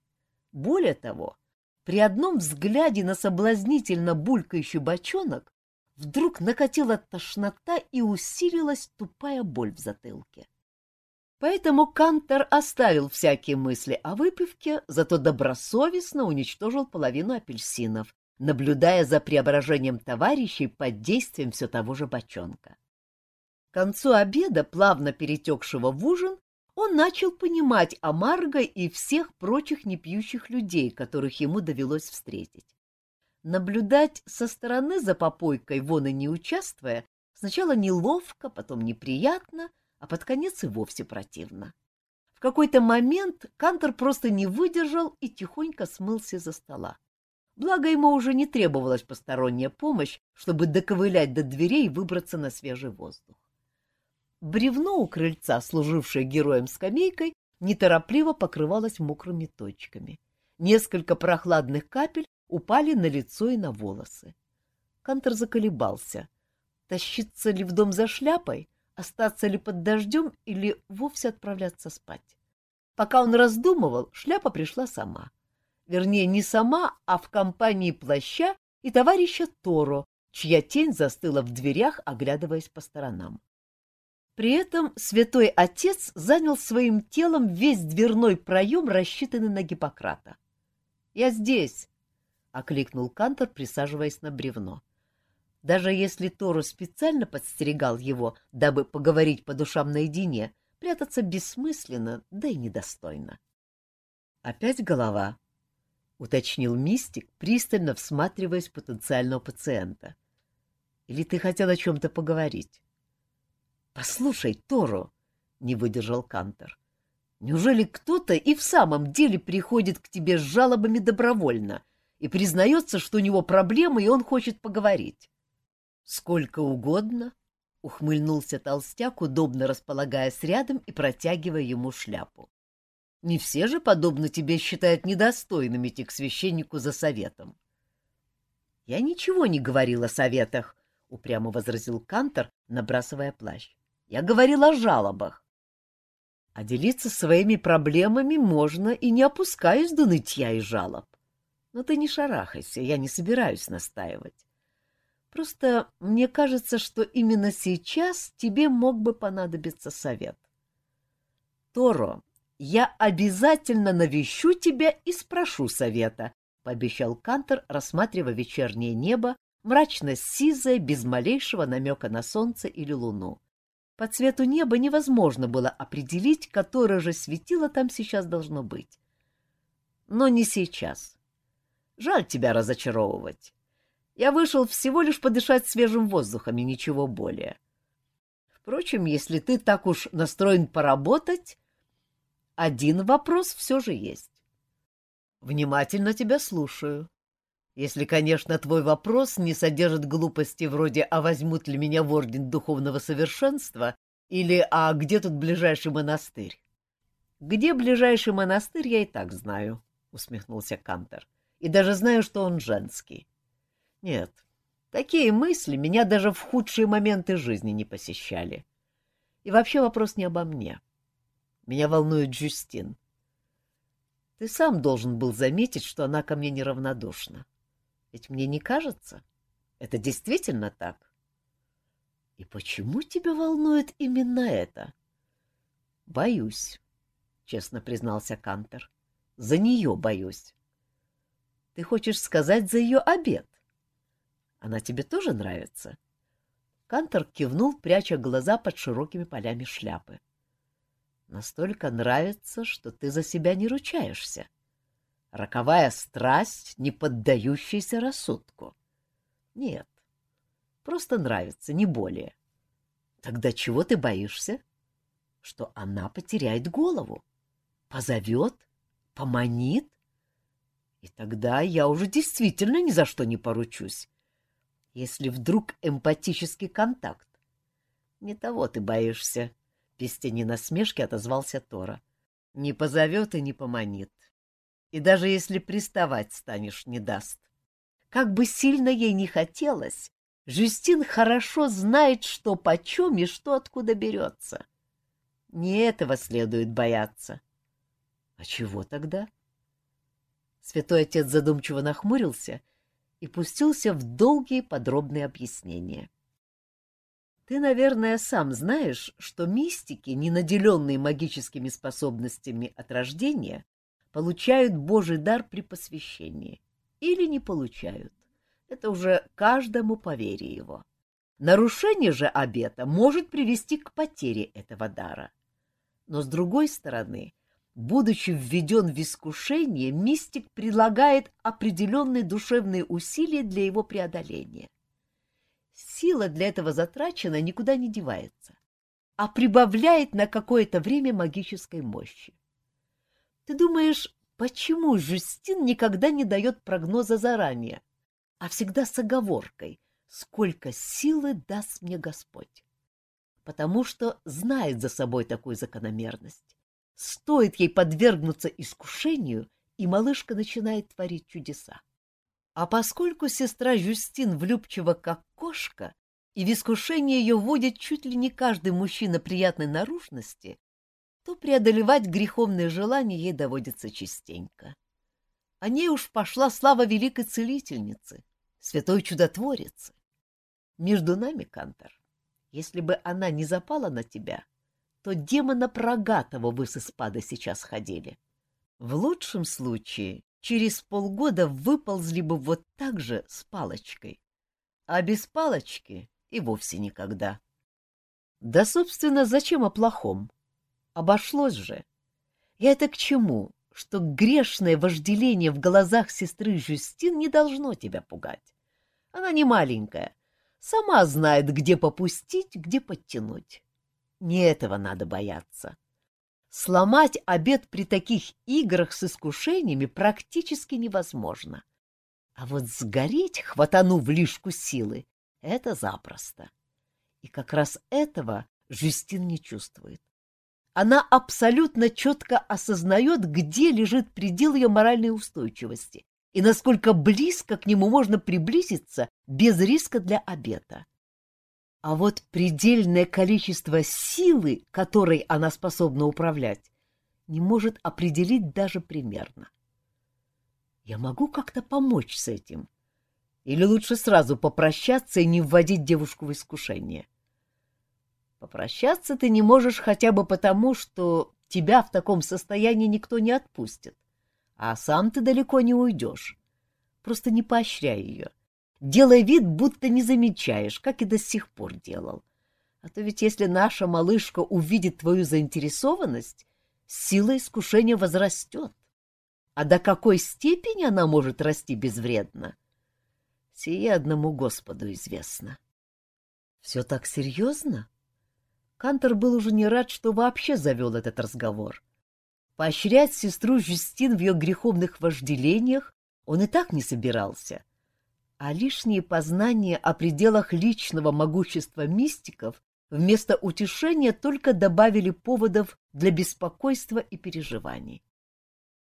[SPEAKER 1] Более того, при одном взгляде на соблазнительно булькающий бочонок вдруг накатила тошнота и усилилась тупая боль в затылке. Поэтому Кантер оставил всякие мысли о выпивке, зато добросовестно уничтожил половину апельсинов, наблюдая за преображением товарищей под действием все того же бочонка. К концу обеда, плавно перетекшего в ужин, он начал понимать о Марго и всех прочих непьющих людей, которых ему довелось встретить. Наблюдать со стороны за попойкой, вон и не участвуя, сначала неловко, потом неприятно, а под конец и вовсе противно. В какой-то момент Кантор просто не выдержал и тихонько смылся за стола. Благо ему уже не требовалась посторонняя помощь, чтобы доковылять до дверей и выбраться на свежий воздух. Бревно у крыльца, служившее героем скамейкой, неторопливо покрывалось мокрыми точками. Несколько прохладных капель упали на лицо и на волосы. Кантор заколебался. Тащиться ли в дом за шляпой, остаться ли под дождем или вовсе отправляться спать? Пока он раздумывал, шляпа пришла сама. Вернее, не сама, а в компании плаща и товарища Торо, чья тень застыла в дверях, оглядываясь по сторонам. При этом святой отец занял своим телом весь дверной проем, рассчитанный на Гиппократа. «Я здесь!» — окликнул Кантор, присаживаясь на бревно. Даже если Тору специально подстерегал его, дабы поговорить по душам наедине, Прятаться бессмысленно, да и недостойно. Опять голова, — уточнил мистик, пристально всматриваясь в потенциального пациента. Или ты хотел о чем-то поговорить? — Послушай, Торо, — не выдержал Кантор, — неужели кто-то и в самом деле приходит к тебе с жалобами добровольно и признается, что у него проблемы, и он хочет поговорить? — Сколько угодно, — ухмыльнулся толстяк, удобно располагаясь рядом и протягивая ему шляпу. — Не все же, подобно тебе, считают недостойным идти к священнику за советом. — Я ничего не говорил о советах, — упрямо возразил Кантор, набрасывая плащ. — Я говорил о жалобах. А делиться своими проблемами можно и не опускаясь до нытья и жалоб. Но ты не шарахайся, я не собираюсь настаивать. Просто мне кажется, что именно сейчас тебе мог бы понадобиться совет. Торо, я обязательно навещу тебя и спрошу совета, — пообещал Кантор, рассматривая вечернее небо, мрачно-сизое, без малейшего намека на солнце или луну. По цвету неба невозможно было определить, которое же светило там сейчас должно быть. Но не сейчас. Жаль тебя разочаровывать. Я вышел всего лишь подышать свежим воздухом и ничего более. Впрочем, если ты так уж настроен поработать, один вопрос все же есть. Внимательно тебя слушаю. Если, конечно, твой вопрос не содержит глупости вроде «А возьмут ли меня в орден духовного совершенства?» или «А где тут ближайший монастырь?» «Где ближайший монастырь, я и так знаю», — усмехнулся Кантер. «И даже знаю, что он женский. Нет, такие мысли меня даже в худшие моменты жизни не посещали. И вообще вопрос не обо мне. Меня волнует Джустин. Ты сам должен был заметить, что она ко мне неравнодушна. Ведь мне не кажется. Это действительно так. И почему тебя волнует именно это? Боюсь, честно признался Кантер. За нее боюсь. Ты хочешь сказать за ее обед? Она тебе тоже нравится? Кантер кивнул, пряча глаза под широкими полями шляпы. Настолько нравится, что ты за себя не ручаешься. Роковая страсть, не поддающаяся рассудку. Нет, просто нравится, не более. Тогда чего ты боишься? Что она потеряет голову, позовет, поманит? И тогда я уже действительно ни за что не поручусь. Если вдруг эмпатический контакт. Не того ты боишься, — без тени насмешки отозвался Тора. Не позовет и не поманит и даже если приставать станешь, не даст. Как бы сильно ей не хотелось, Жюстин хорошо знает, что почем и что откуда берется. Не этого следует бояться. А чего тогда? Святой отец задумчиво нахмурился и пустился в долгие подробные объяснения. Ты, наверное, сам знаешь, что мистики, не наделенные магическими способностями от рождения, получают Божий дар при посвящении или не получают. Это уже каждому по вере его. Нарушение же обета может привести к потере этого дара. Но, с другой стороны, будучи введен в искушение, мистик прилагает определенные душевные усилия для его преодоления. Сила для этого затрачена никуда не девается, а прибавляет на какое-то время магической мощи. Ты думаешь, почему Жюстин никогда не дает прогноза заранее, а всегда с оговоркой, сколько силы даст мне Господь? Потому что знает за собой такую закономерность. Стоит ей подвергнуться искушению, и малышка начинает творить чудеса. А поскольку сестра Жюстин влюбчива как кошка, и в искушение ее вводит чуть ли не каждый мужчина приятной наружности, то преодолевать греховные желания ей доводится частенько. О ней уж пошла слава великой целительницы, святой чудотворицы. Между нами, Кантор, если бы она не запала на тебя, то демона Прогатова вы с Испада сейчас ходили. В лучшем случае через полгода выползли бы вот так же с палочкой, а без палочки и вовсе никогда. Да, собственно, зачем о плохом? Обошлось же. Я это к чему? Что грешное вожделение в глазах сестры Жюстин не должно тебя пугать. Она не маленькая, сама знает, где попустить, где подтянуть. Не этого надо бояться. Сломать обед при таких играх с искушениями практически невозможно. А вот сгореть, хватанув лишку силы, это запросто. И как раз этого Жюстин не чувствует. Она абсолютно четко осознает, где лежит предел ее моральной устойчивости и насколько близко к нему можно приблизиться без риска для обета. А вот предельное количество силы, которой она способна управлять, не может определить даже примерно. Я могу как-то помочь с этим? Или лучше сразу попрощаться и не вводить девушку в искушение? Попрощаться ты не можешь хотя бы потому, что тебя в таком состоянии никто не отпустит, а сам ты далеко не уйдешь. Просто не поощряй ее. Делай вид, будто не замечаешь, как и до сих пор делал. А то ведь если наша малышка увидит твою заинтересованность, сила искушения возрастет. А до какой степени она может расти безвредно? Сие одному Господу известно. Все так серьезно? Кантор был уже не рад, что вообще завел этот разговор. Поощрять сестру Жюстин в ее греховных вожделениях он и так не собирался. А лишние познания о пределах личного могущества мистиков вместо утешения только добавили поводов для беспокойства и переживаний.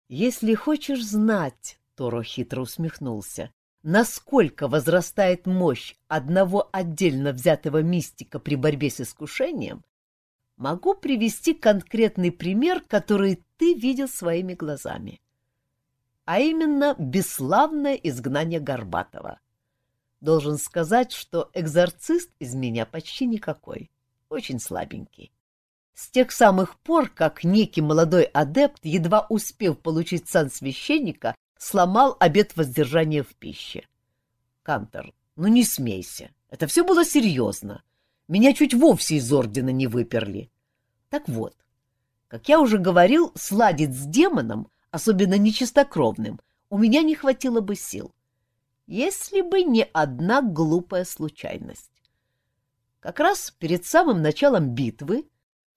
[SPEAKER 1] «Если хочешь знать, — Торо хитро усмехнулся, — насколько возрастает мощь одного отдельно взятого мистика при борьбе с искушением, могу привести конкретный пример, который ты видел своими глазами. А именно бесславное изгнание Горбатова. Должен сказать, что экзорцист из меня почти никакой, очень слабенький. С тех самых пор, как некий молодой адепт, едва успев получить сан священника, сломал обет воздержания в пище. Кантор, ну не смейся, это все было серьезно. Меня чуть вовсе из ордена не выперли. Так вот, как я уже говорил, сладить с демоном, особенно нечистокровным, у меня не хватило бы сил, если бы не одна глупая случайность. Как раз перед самым началом битвы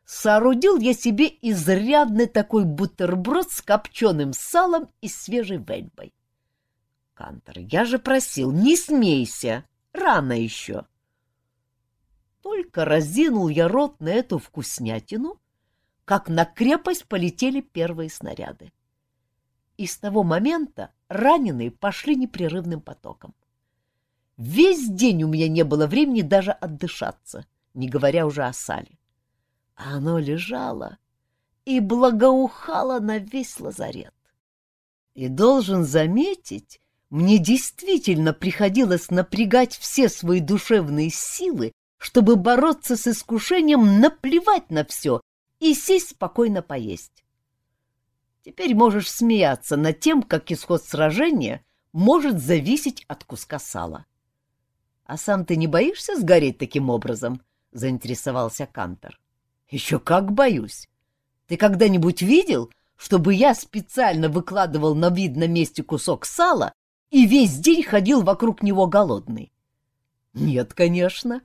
[SPEAKER 1] Соорудил я себе изрядный такой бутерброд с копченым салом и свежей вельбой. Кантор, я же просил, не смейся, рано еще. Только разинул я рот на эту вкуснятину, как на крепость полетели первые снаряды. И с того момента раненые пошли непрерывным потоком. Весь день у меня не было времени даже отдышаться, не говоря уже о сале. А оно лежало и благоухало на весь лазарет. И должен заметить, мне действительно приходилось напрягать все свои душевные силы, чтобы бороться с искушением наплевать на все и сесть спокойно поесть. Теперь можешь смеяться над тем, как исход сражения может зависеть от куска сала. — А сам ты не боишься сгореть таким образом? — заинтересовался Кантор. Еще как боюсь. Ты когда-нибудь видел, чтобы я специально выкладывал на видном месте кусок сала и весь день ходил вокруг него голодный? Нет, конечно.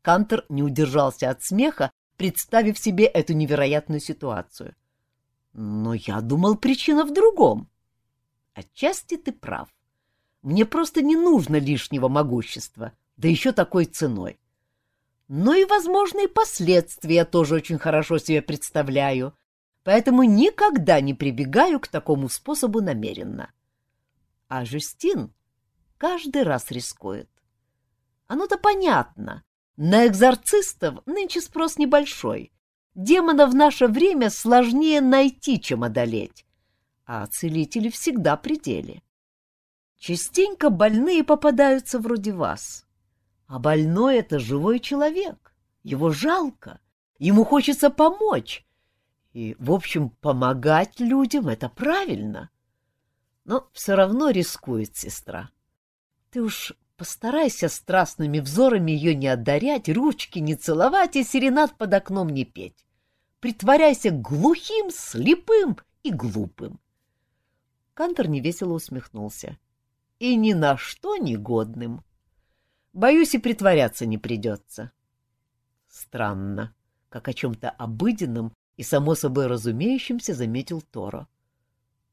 [SPEAKER 1] Кантер не удержался от смеха, представив себе эту невероятную ситуацию. Но я думал, причина в другом. Отчасти ты прав. Мне просто не нужно лишнего могущества, да еще такой ценой но и возможные последствия тоже очень хорошо себе представляю, поэтому никогда не прибегаю к такому способу намеренно. А Жюстин каждый раз рискует. Оно-то понятно. На экзорцистов нынче спрос небольшой. Демонов в наше время сложнее найти, чем одолеть. А целители всегда при деле. Частенько больные попадаются вроде вас. А больной — это живой человек. Его жалко. Ему хочется помочь. И, в общем, помогать людям — это правильно. Но все равно рискует сестра. Ты уж постарайся страстными взорами ее не отдарять, ручки не целовать и серенад под окном не петь. притворяйся глухим, слепым и глупым. Кантор невесело усмехнулся. И ни на что не годным. Боюсь, и притворяться не придется. Странно, как о чем-то обыденном и само собой разумеющемся заметил Торо.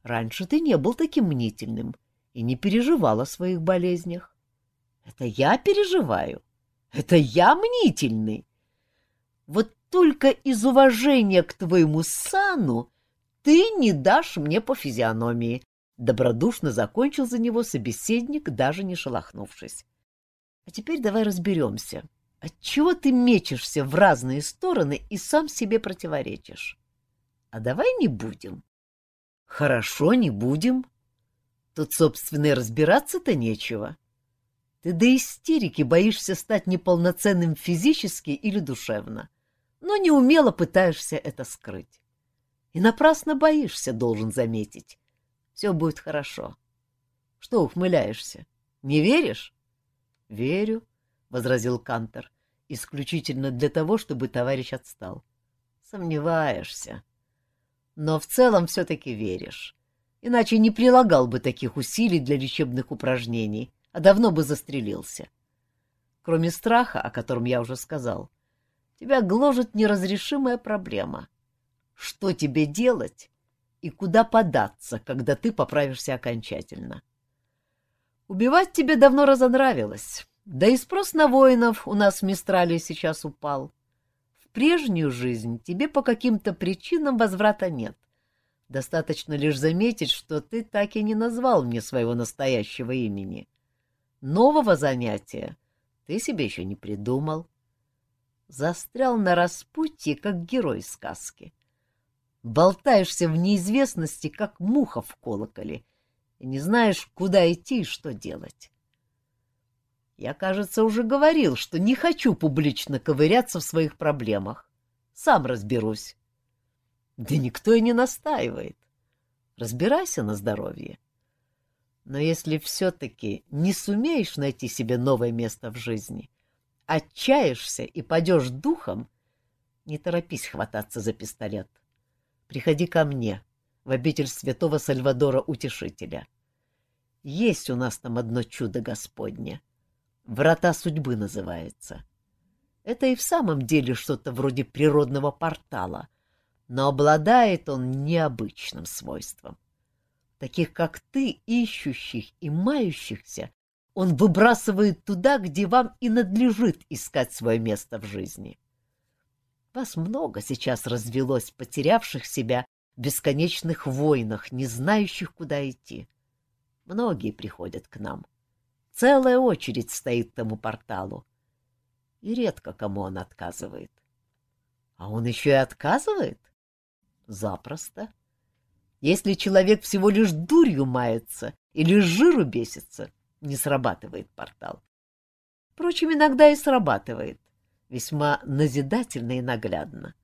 [SPEAKER 1] Раньше ты не был таким мнительным и не переживал о своих болезнях. Это я переживаю. Это я мнительный. Вот только из уважения к твоему сану ты не дашь мне по физиономии. Добродушно закончил за него собеседник, даже не шелохнувшись. А теперь давай разберемся. Отчего ты мечешься в разные стороны и сам себе противоречишь? А давай не будем. Хорошо, не будем. Тут, собственно, разбираться-то нечего. Ты до истерики боишься стать неполноценным физически или душевно, но неумело пытаешься это скрыть. И напрасно боишься, должен заметить. Все будет хорошо. Что ухмыляешься? Не веришь? — Верю, — возразил Кантер, исключительно для того, чтобы товарищ отстал. — Сомневаешься. Но в целом все-таки веришь. Иначе не прилагал бы таких усилий для лечебных упражнений, а давно бы застрелился. Кроме страха, о котором я уже сказал, тебя гложет неразрешимая проблема. Что тебе делать и куда податься, когда ты поправишься окончательно? Убивать тебе давно разонравилось, да и спрос на воинов у нас в Мистрале сейчас упал. В прежнюю жизнь тебе по каким-то причинам возврата нет. Достаточно лишь заметить, что ты так и не назвал мне своего настоящего имени. Нового занятия ты себе еще не придумал. Застрял на распутье, как герой сказки. Болтаешься в неизвестности, как муха в колоколе, и не знаешь, куда идти и что делать. Я, кажется, уже говорил, что не хочу публично ковыряться в своих проблемах. Сам разберусь. Да никто и не настаивает. Разбирайся на здоровье. Но если все-таки не сумеешь найти себе новое место в жизни, отчаешься и падешь духом, не торопись хвататься за пистолет. Приходи ко мне, в обитель святого Сальвадора Утешителя. Есть у нас там одно чудо Господне. Врата судьбы называется. Это и в самом деле что-то вроде природного портала, но обладает он необычным свойством. Таких, как ты, ищущих и мающихся, он выбрасывает туда, где вам и надлежит искать свое место в жизни. Вас много сейчас развелось потерявших себя бесконечных войнах, не знающих, куда идти. Многие приходят к нам. Целая очередь стоит к тому порталу. И редко кому он отказывает. А он еще и отказывает? Запросто. Если человек всего лишь дурью мается или жиру бесится, не срабатывает портал. Впрочем, иногда и срабатывает, весьма назидательно и наглядно.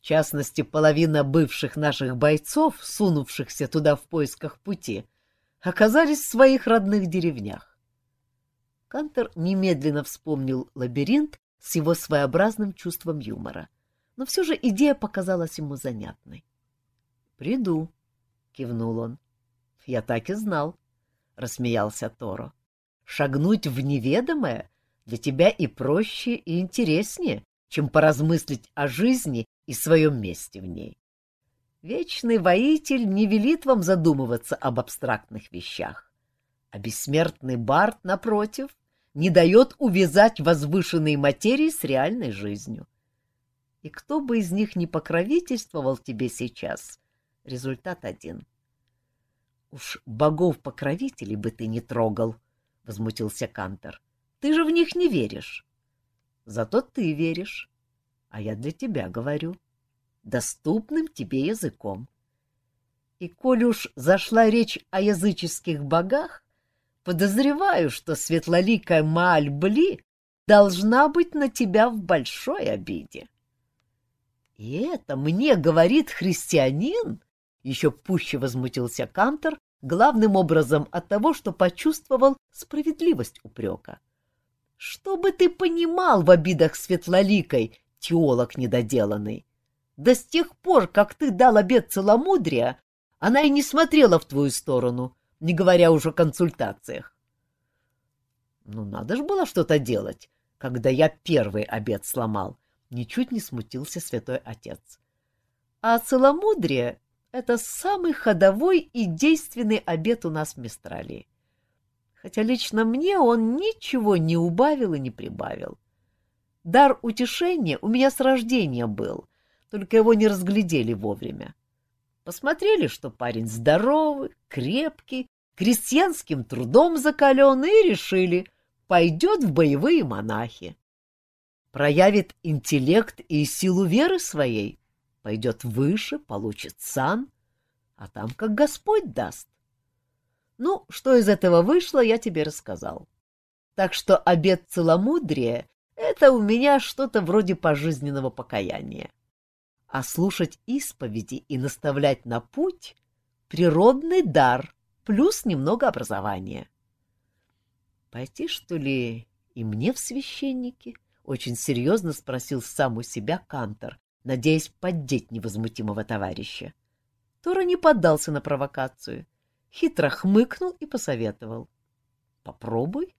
[SPEAKER 1] В частности, половина бывших наших бойцов, сунувшихся туда в поисках пути, оказались в своих родных деревнях. Кантер немедленно вспомнил лабиринт с его своеобразным чувством юмора, но все же идея показалась ему занятной. «Приду», — кивнул он. «Я так и знал», — рассмеялся Торо. «Шагнуть в неведомое для тебя и проще, и интереснее, чем поразмыслить о жизни и своем месте в ней. Вечный воитель не велит вам задумываться об абстрактных вещах, а бессмертный бард, напротив, не дает увязать возвышенные материи с реальной жизнью. И кто бы из них не покровительствовал тебе сейчас, результат один. Уж богов-покровителей бы ты не трогал, — возмутился Кантор. Ты же в них не веришь. Зато ты веришь а я для тебя говорю, доступным тебе языком. И коль уж зашла речь о языческих богах, подозреваю, что светлоликая Маальбли должна быть на тебя в большой обиде. И это мне говорит христианин? Еще пуще возмутился Кантор, главным образом от того, что почувствовал справедливость упрека. Что бы ты понимал в обидах светлоликой, теолог недоделанный. Да с тех пор, как ты дал обед целомудрия, она и не смотрела в твою сторону, не говоря уже о консультациях. Ну, надо же было что-то делать, когда я первый обед сломал. Ничуть не смутился святой отец. А целомудрие — это самый ходовой и действенный обед у нас в Мистралии. Хотя лично мне он ничего не убавил и не прибавил. Дар утешения у меня с рождения был, только его не разглядели вовремя. Посмотрели, что парень здоровый, крепкий, крестьянским трудом закален, и решили, пойдет в боевые монахи. Проявит интеллект и силу веры своей, пойдет выше, получит сан, а там как Господь даст. Ну, что из этого вышло, я тебе рассказал. Так что обет целомудрия — это у меня что-то вроде пожизненного покаяния а слушать исповеди и наставлять на путь — природный дар, плюс немного образования. Пойти, что ли, и мне в священники? Очень серьезно спросил сам у себя Кантор, надеясь поддеть невозмутимого товарища. Тора не поддался на провокацию, хитро хмыкнул и посоветовал. — Попробуй.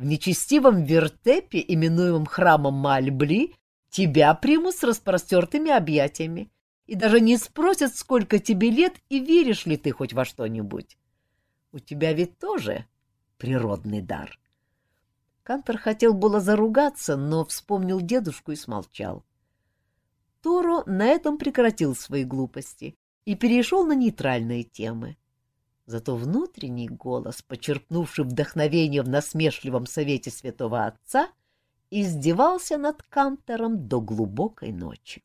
[SPEAKER 1] В нечестивом вертепе, именуемом храмом Мальбли, тебя примут с распростертыми объятиями и даже не спросят, сколько тебе лет и веришь ли ты хоть во что-нибудь. У тебя ведь тоже природный дар. Кантор хотел было заругаться, но вспомнил дедушку и смолчал. Торо на этом прекратил свои глупости и перешел на нейтральные темы. Зато внутренний голос, почерпнувший вдохновение в насмешливом совете святого отца, издевался над Кантором до глубокой ночи.